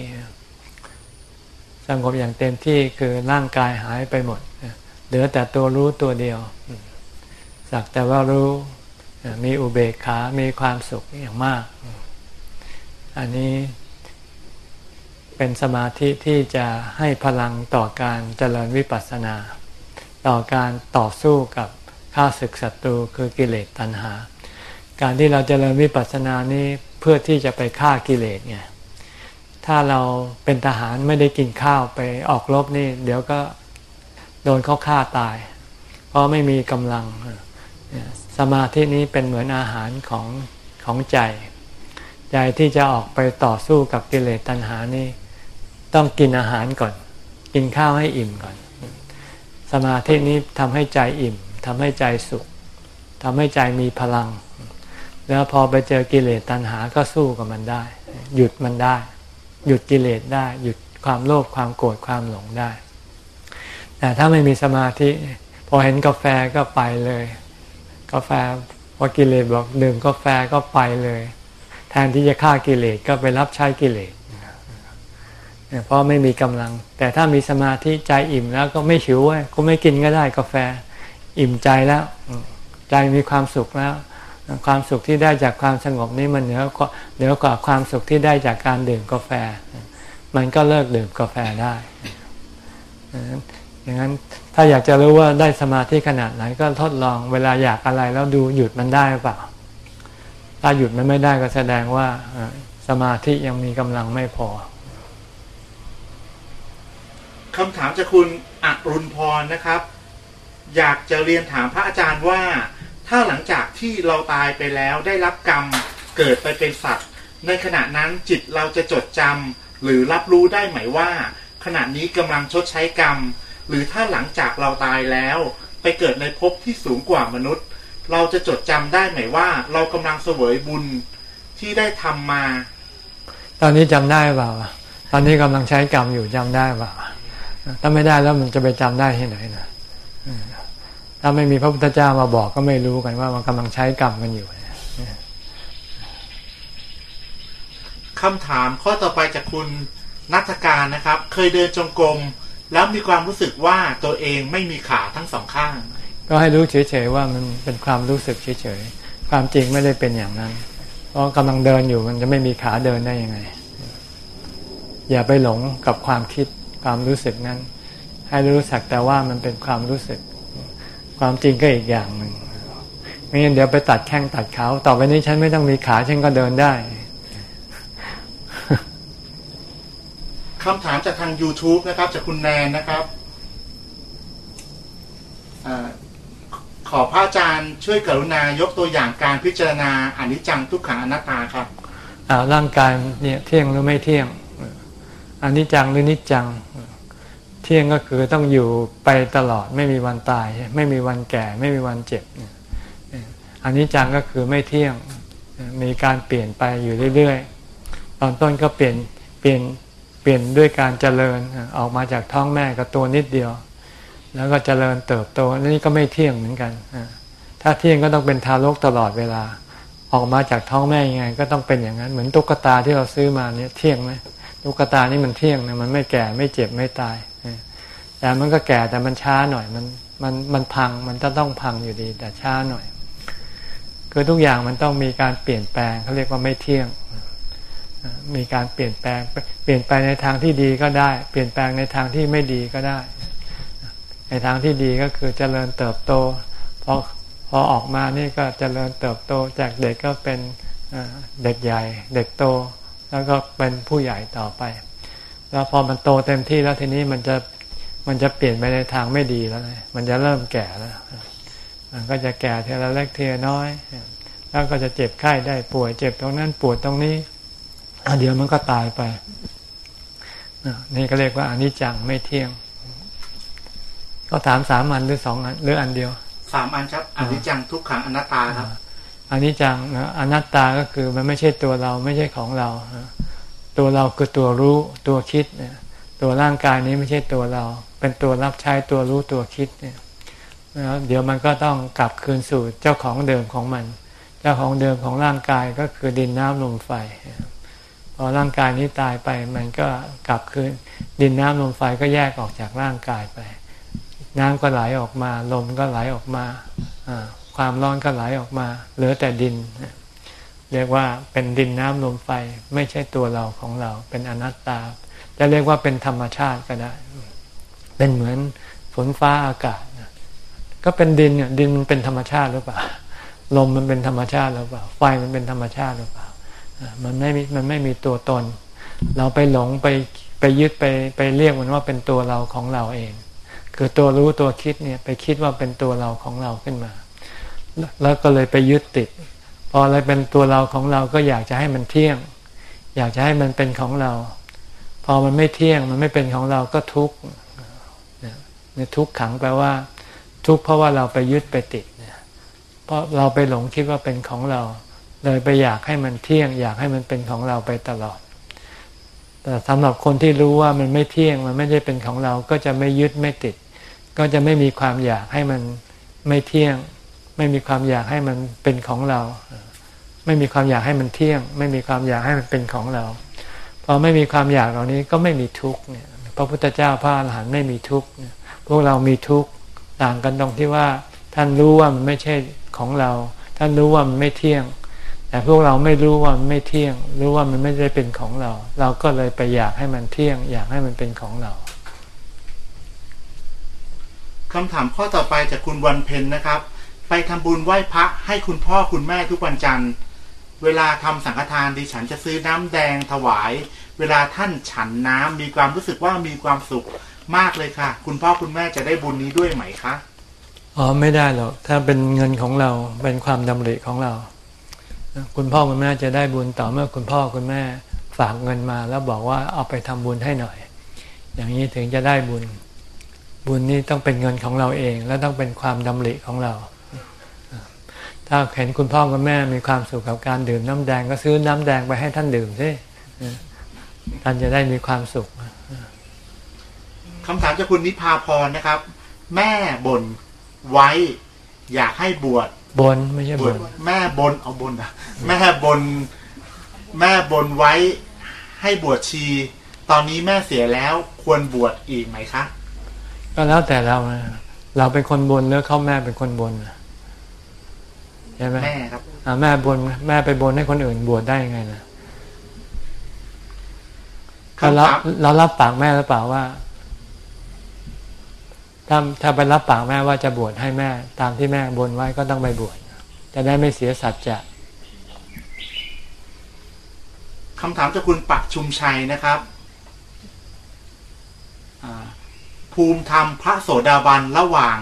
สงบอย่างเต็มที่คือร่างกายหายไปหมดเหลือแต่ตัวรู้ตัวเดียว สักแต่ว่ารู้มีอุเบกขา มีความสุขอย่างมาก อันนี้ เป็นสมาธิที่จะให้พลังต่อการเจริญวิปัสสนา ต่อการต่อสู้กับข้าศึกศัตรูคือกิเลสตัณหา การที่เราเจริญวิปัสสนานี้เพื่อที่จะไปฆ่ากิเลสไงถ้าเราเป็นทหารไม่ได้กินข้าวไปออกรบนี่ เดี๋ยวก็โดนเขาฆ่าตาย เพราะไม่มีกำลัง สมาธินี้เป็นเหมือนอาหารของของใจ ใจที่จะออกไปต่อสู้กับกิเลสตัณหานี่ ต้องกินอาหารก่อน กินข้าวให้อิ่มก่อน สมาธินี้ทำให้ใจอิ่มทำให้ใจสุขทำให้ใจมีพลัง แล้วพอไปเจอกิเลสตัณหาก็สู้กับมันได้ หยุดมันได้ หยุดกิเลสได้ หยุดความโลภความโกรธความหลงได้แต่ถ้าไม่มีสมาธิ พอเห็นกาแฟก็ไปเลย กาแฟพอกิเลสบอกดื่มกาแฟก็ไปเลย แทนที่จะฆ่ากิเลสก็ไปรับใช้กิเลส เพราะไม่มีกำลัง แต่ถ้ามีสมาธิใจอิ่มแล้วก็ไม่หิวเว้ยก็ไม่กินก็ได้กาแฟ อิ่มใจแล้ว ใจมีความสุขแล้ว ความสุขที่ได้จากความสงบนี้มันเหนือกว่าเหนือกว่าความสุขที่ได้จากการดื่มกาแฟ มันก็เลิกดื่มกาแฟได้อย่างนั้นถ้าอยากจะรู้ว่าได้สมาธิขนาดไหนก็ทดลองเวลาอยากอะไรแล้วดูหยุดมันได้หรือเปล่า ถ้าหยุดมันไม่ได้ก็แสดงว่าสมาธิยังมีกำลังไม่พอ คำถามจากคุณอรุณพรนะครับ อยากจะเรียนถามพระอาจารย์ว่า ถ้าหลังจากที่เราตายไปแล้วได้รับกรรมเกิดไปเป็นสัตว์ ในขณะนั้นจิตเราจะจดจำหรือรับรู้ได้ไหมว่า ขณะนี้กำลังชดใช้กรรม หรือถ้าหลังจากเราตายแล้ว ไปเกิดในภพที่สูงกว่ามนุษย์ เราจะจดจำได้ไหมว่า เรากำลังเสวยบุญที่ได้ทำมา ตอนนี้จำได้เปล่า ตอนนี้กำลังใช้กรรมอยู่จำได้เปล่า ถ้าไม่ได้แล้วมันจะไปจำได้ที่ไหนนะถ้าไม่มีพระพุทธเจ้ามาบอกก็ไม่รู้กันว่ามันกำลังใช้กรรมกันอยู่คำถามข้อต่อไปจากคุณนัทการนะครับ เคยเดินจงกรมแล้วมีความรู้สึกว่าตัวเองไม่มีขาทั้งสองข้าง ก็ให้รู้เฉยๆว่ามันเป็นความรู้สึกเฉยๆความจริงไม่ได้เป็นอย่างนั้น เพราะกำลังเดินอยู่มันจะไม่มีขาเดินได้ยังไง อย่าไปหลงกับความคิด ความรู้สึกนั้น ให้รู้สักแต่ว่ามันเป็นความรู้สึก ความจริงก็อีกอย่างหนึ่งไม่งั้นเดี๋ยวไปตัดแข้งตัดขาต่อไปนี้ฉันไม่ต้องมีขาฉันก็เดินได้คำถามจากทาง YouTube นะครับ จากคุณแนนนะครับอขอพระอาจารย์ช่วยกรุณายกตัวอย่างการพิจารณาอนิจจังทุกขังอนัตตาครับร่างกายเนี่ยเที่ยงหรือไม่เที่ยง อนิจจังหรือนิจจัง เที่ยงก็คือต้องอยู่ไปตลอดไม่มีวันตาย ไม่มีวันแก่ ไม่มีวันเจ็บอันนี้จังก็คือไม่เที่ยงมีการเปลี่ยนไปอยู่เรื่อยๆ ตอนต้นก็เปลี่ยนเปลี่ยนเปลี่ยนด้วยการเจริญออกมาจากท้องแม่ก็ตัวนิดเดียว แล้วก็เจริญเติบโตนี่ก็ไม่เที่ยงเหมือนกันถ้าเที่ยงก็ต้องเป็นทารกตลอดเวลา ออกมาจากท้องแม่ยังไง ก็ต้องเป็นอย่างนั้นเหมือนตุ๊กตาที่เราซื้อมาเนี่ยเที่ยงไหม ตุ๊กตานี่มันเที่ยงนะมันไม่แก่ไม่เจ็บไม่ตายแต่มันก็แก่แต่มันช้าหน่อยมันมันมันพังมันจะต้องพังอยู่ดีแต่ช้าหน่อย คือทุกอย่างมันต้องมีการเปลี่ยนแปลงเขาเรียกว่าไม่เที่ยง มีการเปลี่ยนแปลง เปลี่ยนไปในทางที่ดีก็ได้ เปลี่ยนแปลงในทางที่ไม่ดีก็ได้ ในทางที่ดีก็คือเจริญเติบโตพอพอออกมานี่ก็เจริญเติบโตจากเด็กก็เป็นเด็กใหญ่ เด็กโต แล้วก็เป็นผู้ใหญ่ต่อไป แล้วพอมันโตเต็มที่แล้วทีนี้มันจะมันจะเปลี่ยนไปในทางไม่ดีแล้วเลยมันจะเริ่มแก่แล้ว มันก็จะแก่เทละเล็กเทน้อย แล้วก็จะเจ็บไข้ได้ป่วย เจ็บตรงนั้นปวดตรงนี้ เดี๋ยวมันก็ตายไป นี่ก็เรียกว่าอนิจจังไม่เที่ยง ก็ถามสามอันหรือสองอันหรืออันเดียว สามอันครับอนิจจังทุกขังอนัตตาครับ อันนี้จังอนัตตาก็คือมันไม่ใช่ตัวเราไม่ใช่ของเรา ตัวเราคือตัวรู้ตัวคิดเนี่ยตัวร่างกายนี้ไม่ใช่ตัวเรา เป็นตัวรับใช้ตัวรู้ตัวคิดเนี่ยแล้วเดี๋ยวมันก็ต้องกลับคืนสู่เจ้าของเดิมของมัน เจ้าของเดิมของร่างกายก็คือดินน้ำลมไฟ พอร่างกายนี้ตายไปมันก็กลับคืน ดินน้ำลมไฟก็แยกออกจากร่างกายไป น้ำก็ไหลออกมา ลมก็ไหลออกมาอ่า ความร้อนก็ไหลออกมา เหลือแต่ดิน เรียกว่าเป็นดินน้ำลมไฟไม่ใช่ตัวเราของเรา เป็นอนัตตา จะเรียกว่าเป็นธรรมชาติก็ได้ เป็นเหมือนฝนฟ้าอากาศก็เป็นดินเนี่ยดินมันเป็นธรรมชาติหรือเปล่าลมมันเป็นธรรมชาติหรือเปล่า ไฟมันเป็นธรรมชาติหรือเปล่ามันไม่มีมันไม่มีตัวตน เราไปหลงไปไปยึดไปไปเรียกมันว่าเป็นตัวเราของเราเอง คือตัวรู้ตัวคิดเนี่ยไปคิดว่าเป็นตัวเราของเราขึ้นมา แล้วก็เลยไปยึดติด พออะไรเป็นตัวเราของเราก็อยากจะให้มันเที่ยง อยากจะให้มันเป็นของเรา พอมันไม่เที่ยงมันไม่เป็นของเราก็ทุกข์เนี่ยทุกข์ขังแปลว่า ทุกข์เพราะว่าเราไปยึดไปติดเนี่ยเพราะเราไปหลงคิดว่าเป็นของเรา เลยไปอยากให้มันเที่ยง อยากให้มันเป็นของเราไปตลอด แต่สำหรับคนที่รู้ว่ามันไม่เที่ยงมันไม่ได้เป็นของเราก็จะไม่ยึดไม่ติด ก็จะไม่มีความอยากให้มันไม่เที่ยง ไม่มีความอยากให้มันเป็นของเรา ไม่มีความอยากให้มันเที่ยง ไม่มีความอยากให้มันเป็นของเราพอไม่มีความอยากเหล่านี้ก็ไม่มีทุกข์เนี่ยพระพุทธเจ้าพระอรหันต์ไม่มีทุกข์พวกเรามีทุกข์ต่างกันตรงที่ว่า ท่านรู้ว่ามันไม่ใช่ของเรา ท่านรู้ว่ามันไม่เที่ยง แต่พวกเราไม่รู้ว่ามันไม่เที่ยง รู้ว่ามันไม่ได้เป็นของเรา เราก็เลยไปอยากให้มันเที่ยง อยากให้มันเป็นของเราคำถามข้อต่อไปจากคุณวันเพ็ญนะครับ ทำบุญไหว้พระให้คุณพ่อคุณแม่ทุกวันจันทร์ เวลาทำสังฆทานดิฉันจะซื้อน้ำแดงถวาย เวลาท่านฉันน้ำมีความรู้สึกว่ามีความสุขมากเลยค่ะ คุณพ่อคุณแม่จะได้บุญนี้ด้วยไหมคะอ๋อไม่ได้หรอกถ้าเป็นเงินของเราเป็นความดำริของเรา คุณพ่อคุณแม่จะได้บุญต่อเมื่อคุณพ่อคุณแม่ฝากเงินมาแล้วบอกว่าเอาไปทำบุญให้หน่อย อย่างนี้ถึงจะได้บุญ บุญนี้ต้องเป็นเงินของเราเอง และต้องเป็นความดำริของเรา ถ้าเห็นคุณพ่อคุณแม่มีความสุขกับการดื่มน้ำแดงก็ซื้อน้ำแดงไปให้ท่านดื่มสิท่านจะได้มีความสุขคำถามจากคุณนิพาพรนะครับ แม่บ่นไว้ อยากให้บวชบนไม่ใช่บบวชนแม่บนเอาบนนะแม่บน แม่บนไว้ให้บวชชี ตอนนี้แม่เสียแล้วควรบวชอีกไหมคะ ก็แล้วแต่เรานะเราเป็นคนบนหรือเขาแม่เป็นคนบนน่ะ ใช่ไหมแม่ครับอ่าแม่บนแม่ไปบนให้คนอื่นบวชได้ยังไงนะเรารับคำถามเรารับปากแม่หรือเปล่าว่าถ้าถ้าไปรับปากแม่ว่าจะบวชให้แม่ ตามที่แม่บนไว้ก็ต้องไปบวชจะได้ไม่เสียสัจจะคำถามจากคุณปักชุมชัยนะครับอ่าภูมิธรรมพระโสดาบันระหว่าง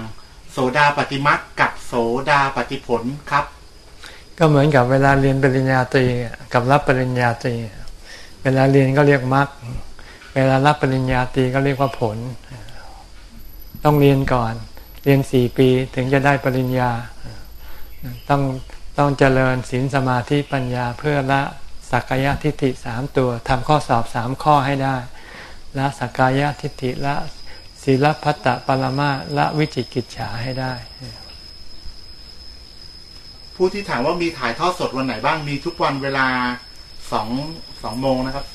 โสดาปฏิมักกับโสดาปฏิผลครับ ก็เหมือนกับเวลาเรียนปริญญาตรีกับรับปริญญาตรี เวลาเรียนก็เรียกมรรคเวลารับปริญญาตรีก็เรียกว่าผล ต้องเรียนก่อน เรียนสี่ปีถึงจะได้ปริญญา ต้องต้องเจริญศีลสมาธิปัญญาเพื่อละสักกายทิฏฐิสามตัวทำข้อสอบสามข้อให้ได้ละสักกายทิฏฐิละ ศีลพัตตปรมาละวิจิกิจฉาให้ได้ ผู้ที่ถามว่ามีถ่ายทอดสดวันไหนบ้างมีทุกวันเวลาสองสองโมงนะครับ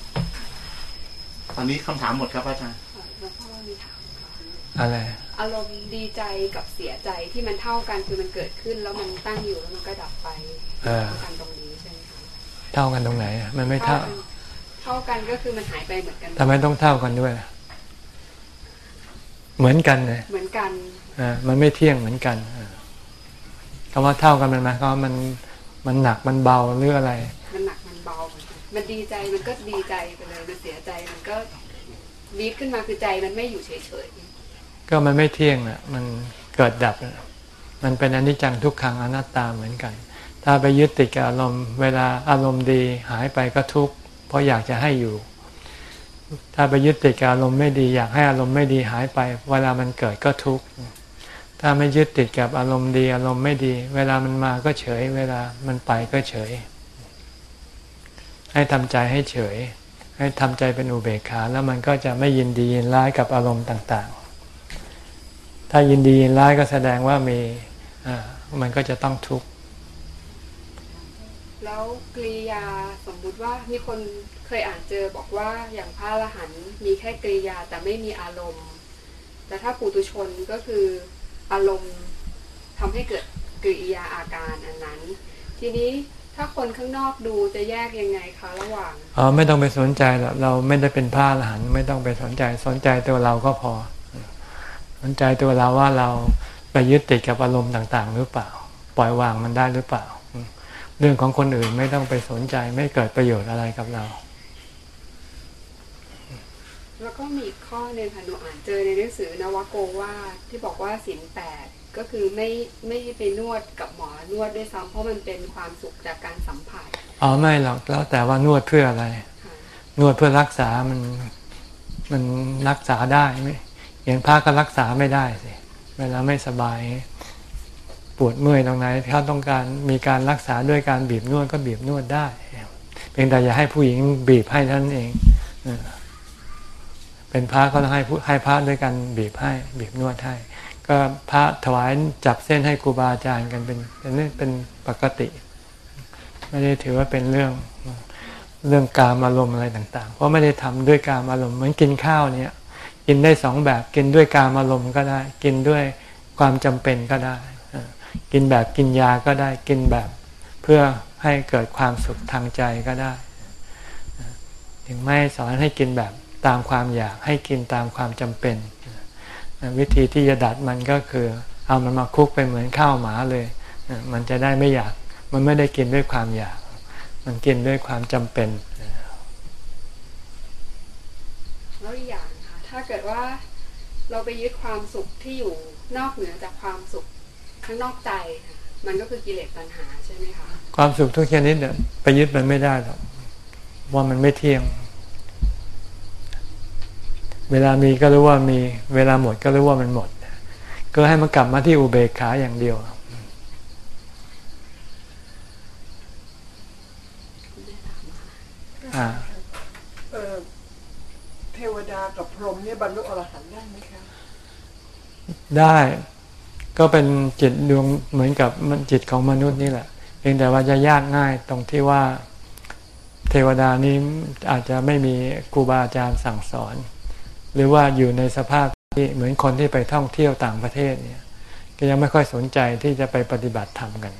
ตอนนี้คำถามหมดครับอาจารย์หลวงพ่อมีถามค่ะอะไรอารมณ์ดีใจกับเสียใจที่มันเท่ากันคือมันเกิดขึ้น แล้วมันตั้งอยู่แล้วมันก็ดับไปเออเท่ากันตรงนี้ใช่ไหมคะเท่ากันตรงไหนอะมันไม่เท่ากันเท่ากันก็คือมันหายไปเหมือนกันทำไมต้องเท่ากันด้วย เหมือนกันเลยเหมือนกันอ่ามันไม่เที่ยงเหมือนกันอ่าคำว่าเท่ากันมันหมายความว่ามันมันหนักมันเบาหรืออะไร มันหนักมันเบาเหมือนกันมันดีใจมันก็ดีใจไปเลยมันเสียใจมันก็วีดขึ้นมาคือใจมันไม่อยู่เฉยก็มันไม่เที่ยงน่ะ มันเกิดดับน่ะมันเป็นอนิจจังทุกขังอนัตตาเหมือนกัน ถ้าไปยึดติดกับอารมณ์เวลาอารมณ์ดีหายไปก็ทุกข์เพราะอยากจะให้อยู่ ถ้าไปยึดติดกับอารมณ์ไม่ดี อยากให้อารมณ์ไม่ดีหายไป เวลามันเกิดก็ทุกข์ถ้าไม่ยึดติดกับอารมณ์ดี อารมณ์ไม่ดี เวลามันมาก็เฉย เวลามันไปก็เฉย ให้ทำใจให้เฉย ให้ทำใจเป็นอุเบกขา แล้วมันก็จะไม่ยินดียินร้ายกับอารมณ์ต่างๆ ถ้ายินดียินร้ายก็แสดงว่ามีมันก็จะต้องทุกข์ แล้วกริยาสมมุติว่ามีคนเคยอ่านเจอบอกว่าอย่างพระอรหันต์มีแค่กริยาแต่ไม่มีอารมณ์ แต่ถ้าปุตุชนก็คืออารมณ์ทำให้เกิดกริยาอาการอันนั้น ทีนี้ถ้าคนข้างนอกดูจะแยกยังไงคะระหว่างอ๋อไม่ต้องไปสนใจหรอกเราไม่ได้เป็นพระอรหันต์ไม่ต้องไปสนใจสนใจตัวเราก็พอ สนใจตัวเราว่าเราไปยึดติดกับอารมณ์ต่าง ๆ หรือเปล่า ปล่อยวางมันได้หรือเปล่า เรื่องของคนอื่นไม่ต้องไปสนใจไม่เกิดประโยชน์อะไรกับเรา แล้วก็มีอีกข้อหนึ่งค่ะหนูอ่านเจอในหนังสือนวโกว่าที่บอกว่าศีลแปดก็คือไม่ไม่ไปนวดกับหมอนวดด้วยซ้ำเพราะมันเป็นความสุขจากการสัมผัสอ๋อไม่หรอกแล้วแต่ว่านวดเพื่ออะไรค่ะนวดเพื่อรักษามันมันรักษาได้ไหมอย่างพระก็รักษาไม่ได้สิเวลาไม่สบาย ปวดเมื่อยตรงไหนเขาต้องการมีการรักษาด้วยการบีบนวดก็บีบนวดได้ เพียงแต่อย่าให้ผู้หญิงบีบให้ท่านั้นเองเป็นพระก็ต้องให้ให้พระด้วยกันบีบให้บีบนวดให้ก็พระถวายจับเส้นให้ครูบาอาจารย์กันเป็นเป็นเรื่องเป็นปกติ ไม่ได้ถือว่าเป็นเรื่องเรื่องการอารมณ์อะไรต่าง ๆ เพราะไม่ได้ทำด้วยการอารมณ์เหมือนกินข้าวเนี่ย กินได้สองแบบกินด้วยการอารมณ์ก็ได้ กินด้วยความจำเป็นก็ได้ กินแบบกินยาก็ได้กินแบบเพื่อให้เกิดความสุขทางใจก็ได้ ถึงไม่สอนให้กินแบบตามความอยากให้กินตามความจำเป็น วิธีที่จะดัดมันก็คือ เอามันมาคุกไปเหมือนข้าวหมาเลย มันจะได้ไม่อยากมันไม่ได้กินด้วยความอยาก มันกินด้วยความจำเป็นแล้วอีกอย่างค่ะถ้าเกิดว่าเราไปยึดความสุขที่อยู่นอกเหนือจากความสุข ข้างนอกใจ มันก็คือกิเลสตัณหาใช่ไหมคะความสุขทุกชนิดเนี่ยไปยึดมันไม่ได้หรอกว่ามันไม่เที่ยง เวลามีก็รู้ว่ามี เวลาหมดก็รู้ว่ามันหมด ก็ให้มันกลับมาที่อุเบกขาอย่างเดียวอ่าเทวดากับพรหมเนี่ยบรรลุอรหันต์ได้ไหมคะได้ ก็เป็นจิตดวงเหมือนกับมันจิตของมนุษย์นี่แหละเพียงแต่ว่าจะยากง่ายตรงที่ว่าเทวดานี้อาจจะไม่มีครูบาอาจารย์สั่งสอน หรือว่าอยู่ในสภาพที่เหมือนคนที่ไปท่องเที่ยวต่างประเทศเนี่ย ก็ยังไม่ค่อยสนใจที่จะไปปฏิบัติธรรมกัน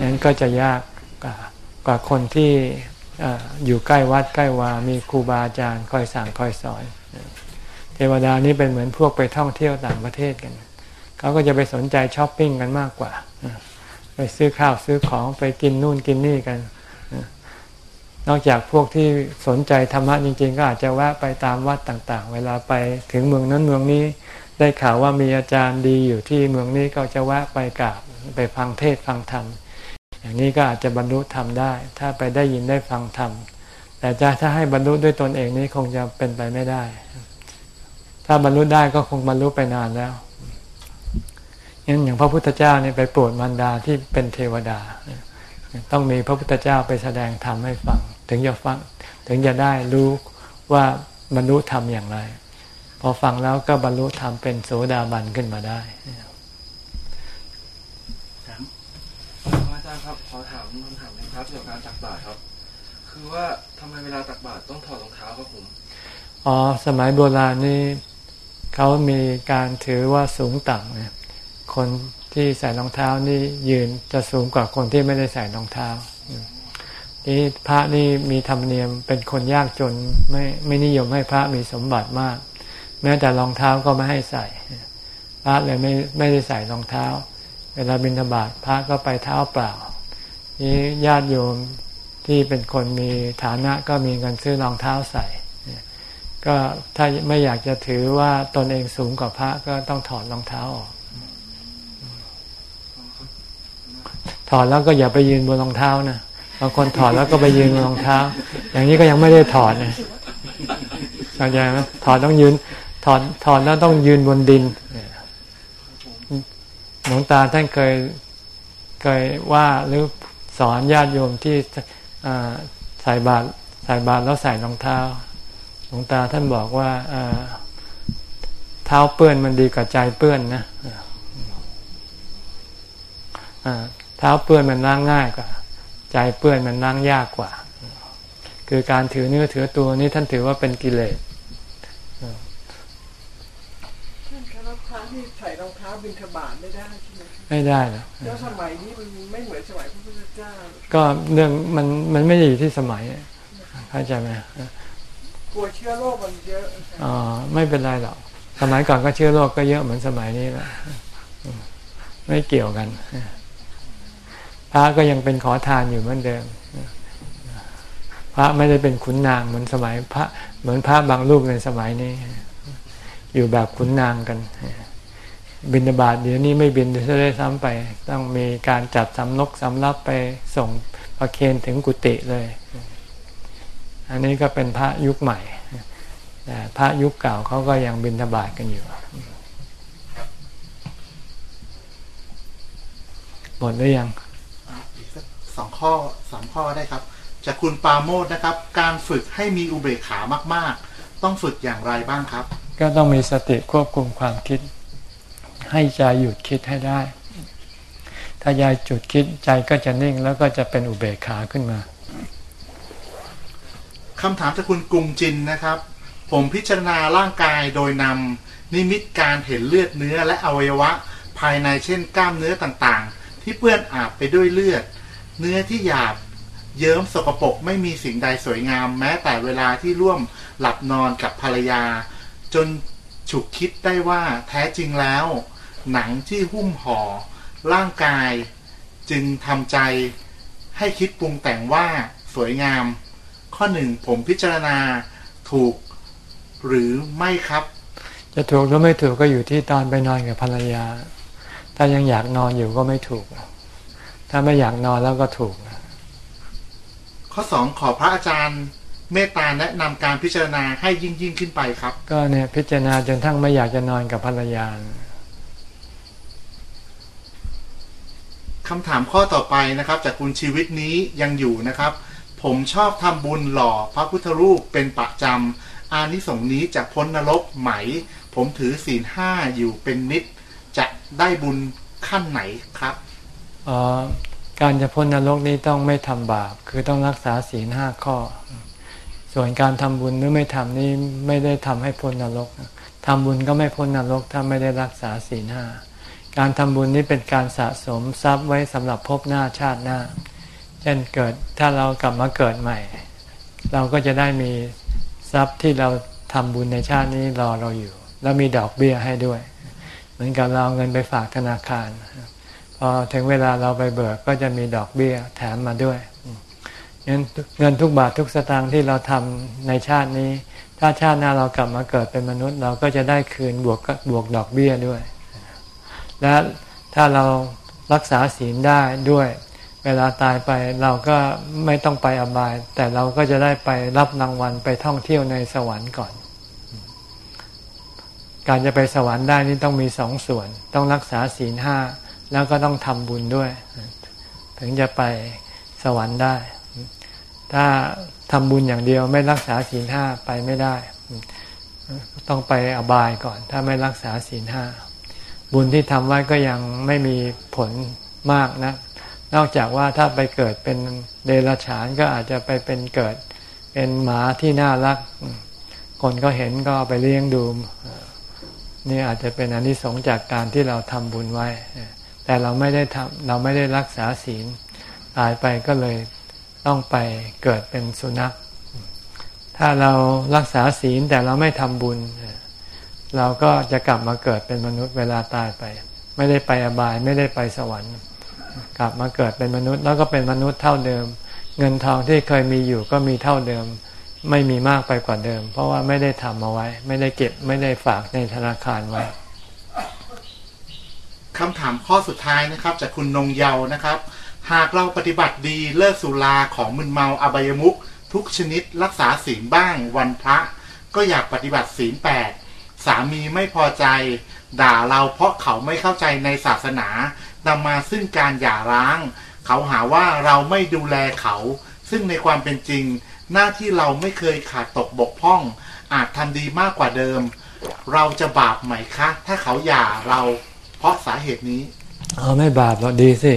นั้นก็จะยากกว่าคนที่อยู่ใกล้วัดใกล้วา มีครูบาอาจารย์คอยสั่งคอยสอน เทวดานี้เป็นเหมือนพวกไปท่องเที่ยวต่างประเทศกัน เขาก็จะไปสนใจช้อปปิ้งกันมากกว่า ไปซื้อข้าวซื้อของไปกินนู่นกินนี่กัน นอกจากพวกที่สนใจธรรมะจริง ๆ ก็อาจจะแวะไปตามวัดต่างๆ เวลาไปถึงเมืองนั้นเมืองนี้ ได้ข่าวว่ามีอาจารย์ดีอยู่ที่เมืองนี้ก็จะแวะไปกราบไปฟังเทศฟังธรรม อย่างนี้ก็อาจจะบรรลุธรรมได้ ถ้าไปได้ยินได้ฟังธรรม แต่จะถ้าให้บรรลุด้วยตนเองนี้คงจะเป็นไปไม่ได้ ถ้าบรรลุได้ก็คงบรรลุไปนานแล้วงั้นอย่างพระพุทธเจ้าเนี่ยไปโปรดมารดาที่เป็นเทวดา ต้องมีพระพุทธเจ้าไปแสดงธรรมให้ฟัง ถึงจะฟังถึงจะได้รู้ว่าบรรลุธรรมอย่างไร พอฟังแล้วก็บรรลุธรรมเป็นโสดาบันขึ้นมาได้อาจารย์ครับขอถามคำถามนะครับเกี่ยวกับการตักบาตรครับ คือว่าทำไมเวลาตักบาตรต้องถอดรองเท้าครับผมอ๋อสมัยโบราณนี่ เขามีการถือว่าสูงต่ำเนี่ยคนที่ใส่รองเท้านี่ยืนจะสูงกว่าคนที่ไม่ได้ใส่รองเท้านี่พระนี่มีธรรมเนียมเป็นคนยากจนไม่ไม่นิยมให้พระมีสมบัติมาก แม้แต่รองเท้าก็ไม่ให้ใส่ พระเลยไม่ไม่ได้ใส่รองเท้า เวลาบิณฑบาตพระก็ไปเท้าเปล่า นี่ญาติโยมที่เป็นคนมีฐานะก็มีเงินซื้อรองเท้าใส่ ก็ถ้าไม่อยากจะถือว่าตนเองสูงกว่าพระก็ต้องถอดรองเท้าออก ถอดแล้วก็อย่าไปยืนบนรองเท้านะบางคนถอดแล้วก็ไปยืนบนรองเท้า อย่างนี้ก็ยังไม่ได้ถอดนะเข้าใจไหมถอดต้องยืน ถอดถอดแล้วต้องยืนบนดินหลวงตาท่านเคยเคยว่าหรือสอนญาติโยมที่ใส่บาตรใส่บาตรแล้วใส่รองเท้า ลวงตาท่านบอกว่าเท้าเปื้อนมันดีกว่าใจเปื้อนนะเท้าเปื้อนมันล้างง่ายกว่า ใจเปื้อนมันล้างยากกว่า คือการถือเนื้อถือตัวนี้ท่านถือว่าเป็นกิเลสท่านคะรับพระที่ใส่รองเท้าบินทบาทไม่ได้ใช่ไหมไม่ได้หรอกแล้วสมัยนี้มันไม่เหมือนสมัยพระพุทธเจ้า ก็เรื่องมันมันไม่ได้อยู่ที่สมัยเข้าใจไหม กลัวเชื้อโรคมันเยอะอ๋อไม่เป็นไรหรอกสมัยก่อนก็เชื้อโรคก็เยอะเหมือนสมัยนี้แหละไม่เกี่ยวกันพระก็ยังเป็นขอทานอยู่เหมือนเดิมพระไม่ได้เป็นขุนนางเหมือนสมัยพระเหมือนพระบางรูปในสมัยนี้ อยู่แบบขุนนางกัน บินบาตเดี๋ยวนี้ไม่บินจะได้ซ้ำไป ต้องมีการจัดสำนกสำรับไปส่งประเคนถึงกุฏิเลย อันนี้ก็เป็นพระยุคใหม่แต่พระยุคเก่าเขาก็ยังบินทบาทกันอยู่ หมดหรือยังสองข้อสามข้อได้ครับ จากคุณปาโมดนะครับ การฝึกให้มีอุเบกขามาก ๆ ต้องฝึกอย่างไรบ้างครับ ก็ต้องมีสติควบคุมความคิด ให้ใจหยุดคิดให้ได้ ถ้ายายจุดคิดใจก็จะนิ่งแล้วก็จะเป็นอุเบกขาขึ้นมา คำถามจากคุณกรุงจินนะครับ ผมพิจารณาร่างกายโดยนำนิมิตการเห็นเลือดเนื้อและอวัยวะ ภายในเช่นกล้ามเนื้อต่างๆ ที่เปื้อนอาบไปด้วยเลือด เนื้อที่หยาบเยิ้มสกปรกไม่มีสิ่งใดสวยงาม แม้แต่เวลาที่ร่วมหลับนอนกับภรรยา จนฉุกคิดได้ว่าแท้จริงแล้ว หนังที่หุ้มห่อ ร่างกาย จึงทำใจให้คิดปรุงแต่งว่าสวยงาม ข้อหนึ่งผมพิจารณาถูกหรือไม่ครับ จะถูกหรือไม่ถูกก็อยู่ที่ตอนไปนอนกับภรรยา ถ้ายังอยากนอนอยู่ก็ไม่ถูก ถ้าไม่อยากนอนแล้วก็ถูก ข้อสองขอพระอาจารย์เมตตาแนะนำการพิจารณาให้ยิ่งยิ่งขึ้นไปครับ ก็เนี่ยพิจารณาจนทั้งไม่อยากจะนอนกับภรรยาคำถามข้อต่อไปนะครับ จากคุณชีวิตนี้ยังอยู่นะครับ ผมชอบทำบุญหล่อพระพุทธรูปเป็นประจำอานิสงส์นี้จะพ้นนรกไหม ผมถือศีลห้าอยู่เป็นนิด จะได้บุญขั้นไหนครับออการจะพ้นนรกนี้ต้องไม่ทำบาป คือต้องรักษาศีลห้าข้อ ส่วนการทำบุญหรือไม่ทำนี่ไม่ได้ทำให้พ้นนรกทำบุญก็ไม่พ้นนรกถ้าไม่ได้รักษาศีลห้าการทำบุญนี้เป็นการสะสมทรัพย์ไว้สำหรับภพหน้าชาติหน้า เช่นเกิดถ้าเรากลับมาเกิดใหม่ เราก็จะได้มีทรัพย์ที่เราทำบุญในชาตินี้รอเราอยู่ แล้วมีดอกเบี้ยให้ด้วย เหมือนกับเราเอาเงินไปฝากธนาคาร พอถึงเวลาเราไปเบิกก็จะมีดอกเบี้ยแถมมาด้วยงั้นเงินทุกบาททุกสตางค์ที่เราทำในชาตินี้ ถ้าชาติหน้าเรากลับมาเกิดเป็นมนุษย์ เราก็จะได้คืนบวกบวกดอกเบี้ยด้วย และถ้าเรารักษาศีลได้ด้วย เวลาตายไปเราก็ไม่ต้องไปอบาย แต่เราก็จะได้ไปรับรางวัลไปท่องเที่ยวในสวรรค์ก่อน การจะไปสวรรค์ได้นี่ต้องมีสองส่วน ต้องรักษาศีลห้าแล้วก็ต้องทำบุญด้วย ถึงจะไปสวรรค์ได้ ถ้าทำบุญอย่างเดียวไม่รักษาศีลห้าไปไม่ได้ ต้องไปอบายก่อน ถ้าไม่รักษาศีลห้าบุญที่ทำไว้ก็ยังไม่มีผลมากนะ นอกจากว่าถ้าไปเกิดเป็นเดรัจฉานก็อาจจะไปเป็นเกิดเป็นหมาที่น่ารัก คนก็เห็นก็ไปเลี้ยงดูนี่อาจจะเป็นอนนิสงส์จากการที่เราทำบุญไว้ แต่เราไม่ได้ทำเราไม่ได้รักษาศีลตายไปก็เลยต้องไปเกิดเป็นสุนัข ถ้าเรารักษาศีลแต่เราไม่ทำบุญ เราก็จะกลับมาเกิดเป็นมนุษย์เวลาตายไป ไม่ได้ไปอบายไม่ได้ไปสวรรค์ กลับมาเกิดเป็นมนุษย์ แล้วก็เป็นมนุษย์เท่าเดิม เงินทองที่เคยมีอยู่ก็มีเท่าเดิม ไม่มีมากไปกว่าเดิม เพราะว่าไม่ได้ทำเอาไว้ ไม่ได้เก็บไม่ได้ฝากในธนาคารไว้คำถามข้อสุดท้ายนะครับ จากคุณนงเยานะครับ หากเราปฏิบัติดีเลิกสุราของมึนเมาอบายมุขทุกชนิดรักษาศีลบ้างวันพระ ก็อยากปฏิบัติศีลแปดสามีไม่พอใจ ด่าเราเพราะเขาไม่เข้าใจในศาสนา นำมาซึ่งการหย่าร้าง เขาหาว่าเราไม่ดูแลเขา ซึ่งในความเป็นจริง หน้าที่เราไม่เคยขาดตกบกพร่อง อาจทำดีมากกว่าเดิม เราจะบาปไหมคะ ถ้าเขาหย่าเรา เพราะสาเหตุนี้เอาไม่บาปหรอกดีสิ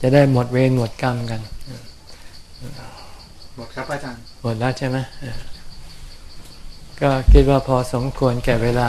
จะได้หมดเวรหมดกรรมกันหมดครับอาจารย์หมดแล้วใช่ไหมเออก็คิดว่าพอสมควรแก่เวลา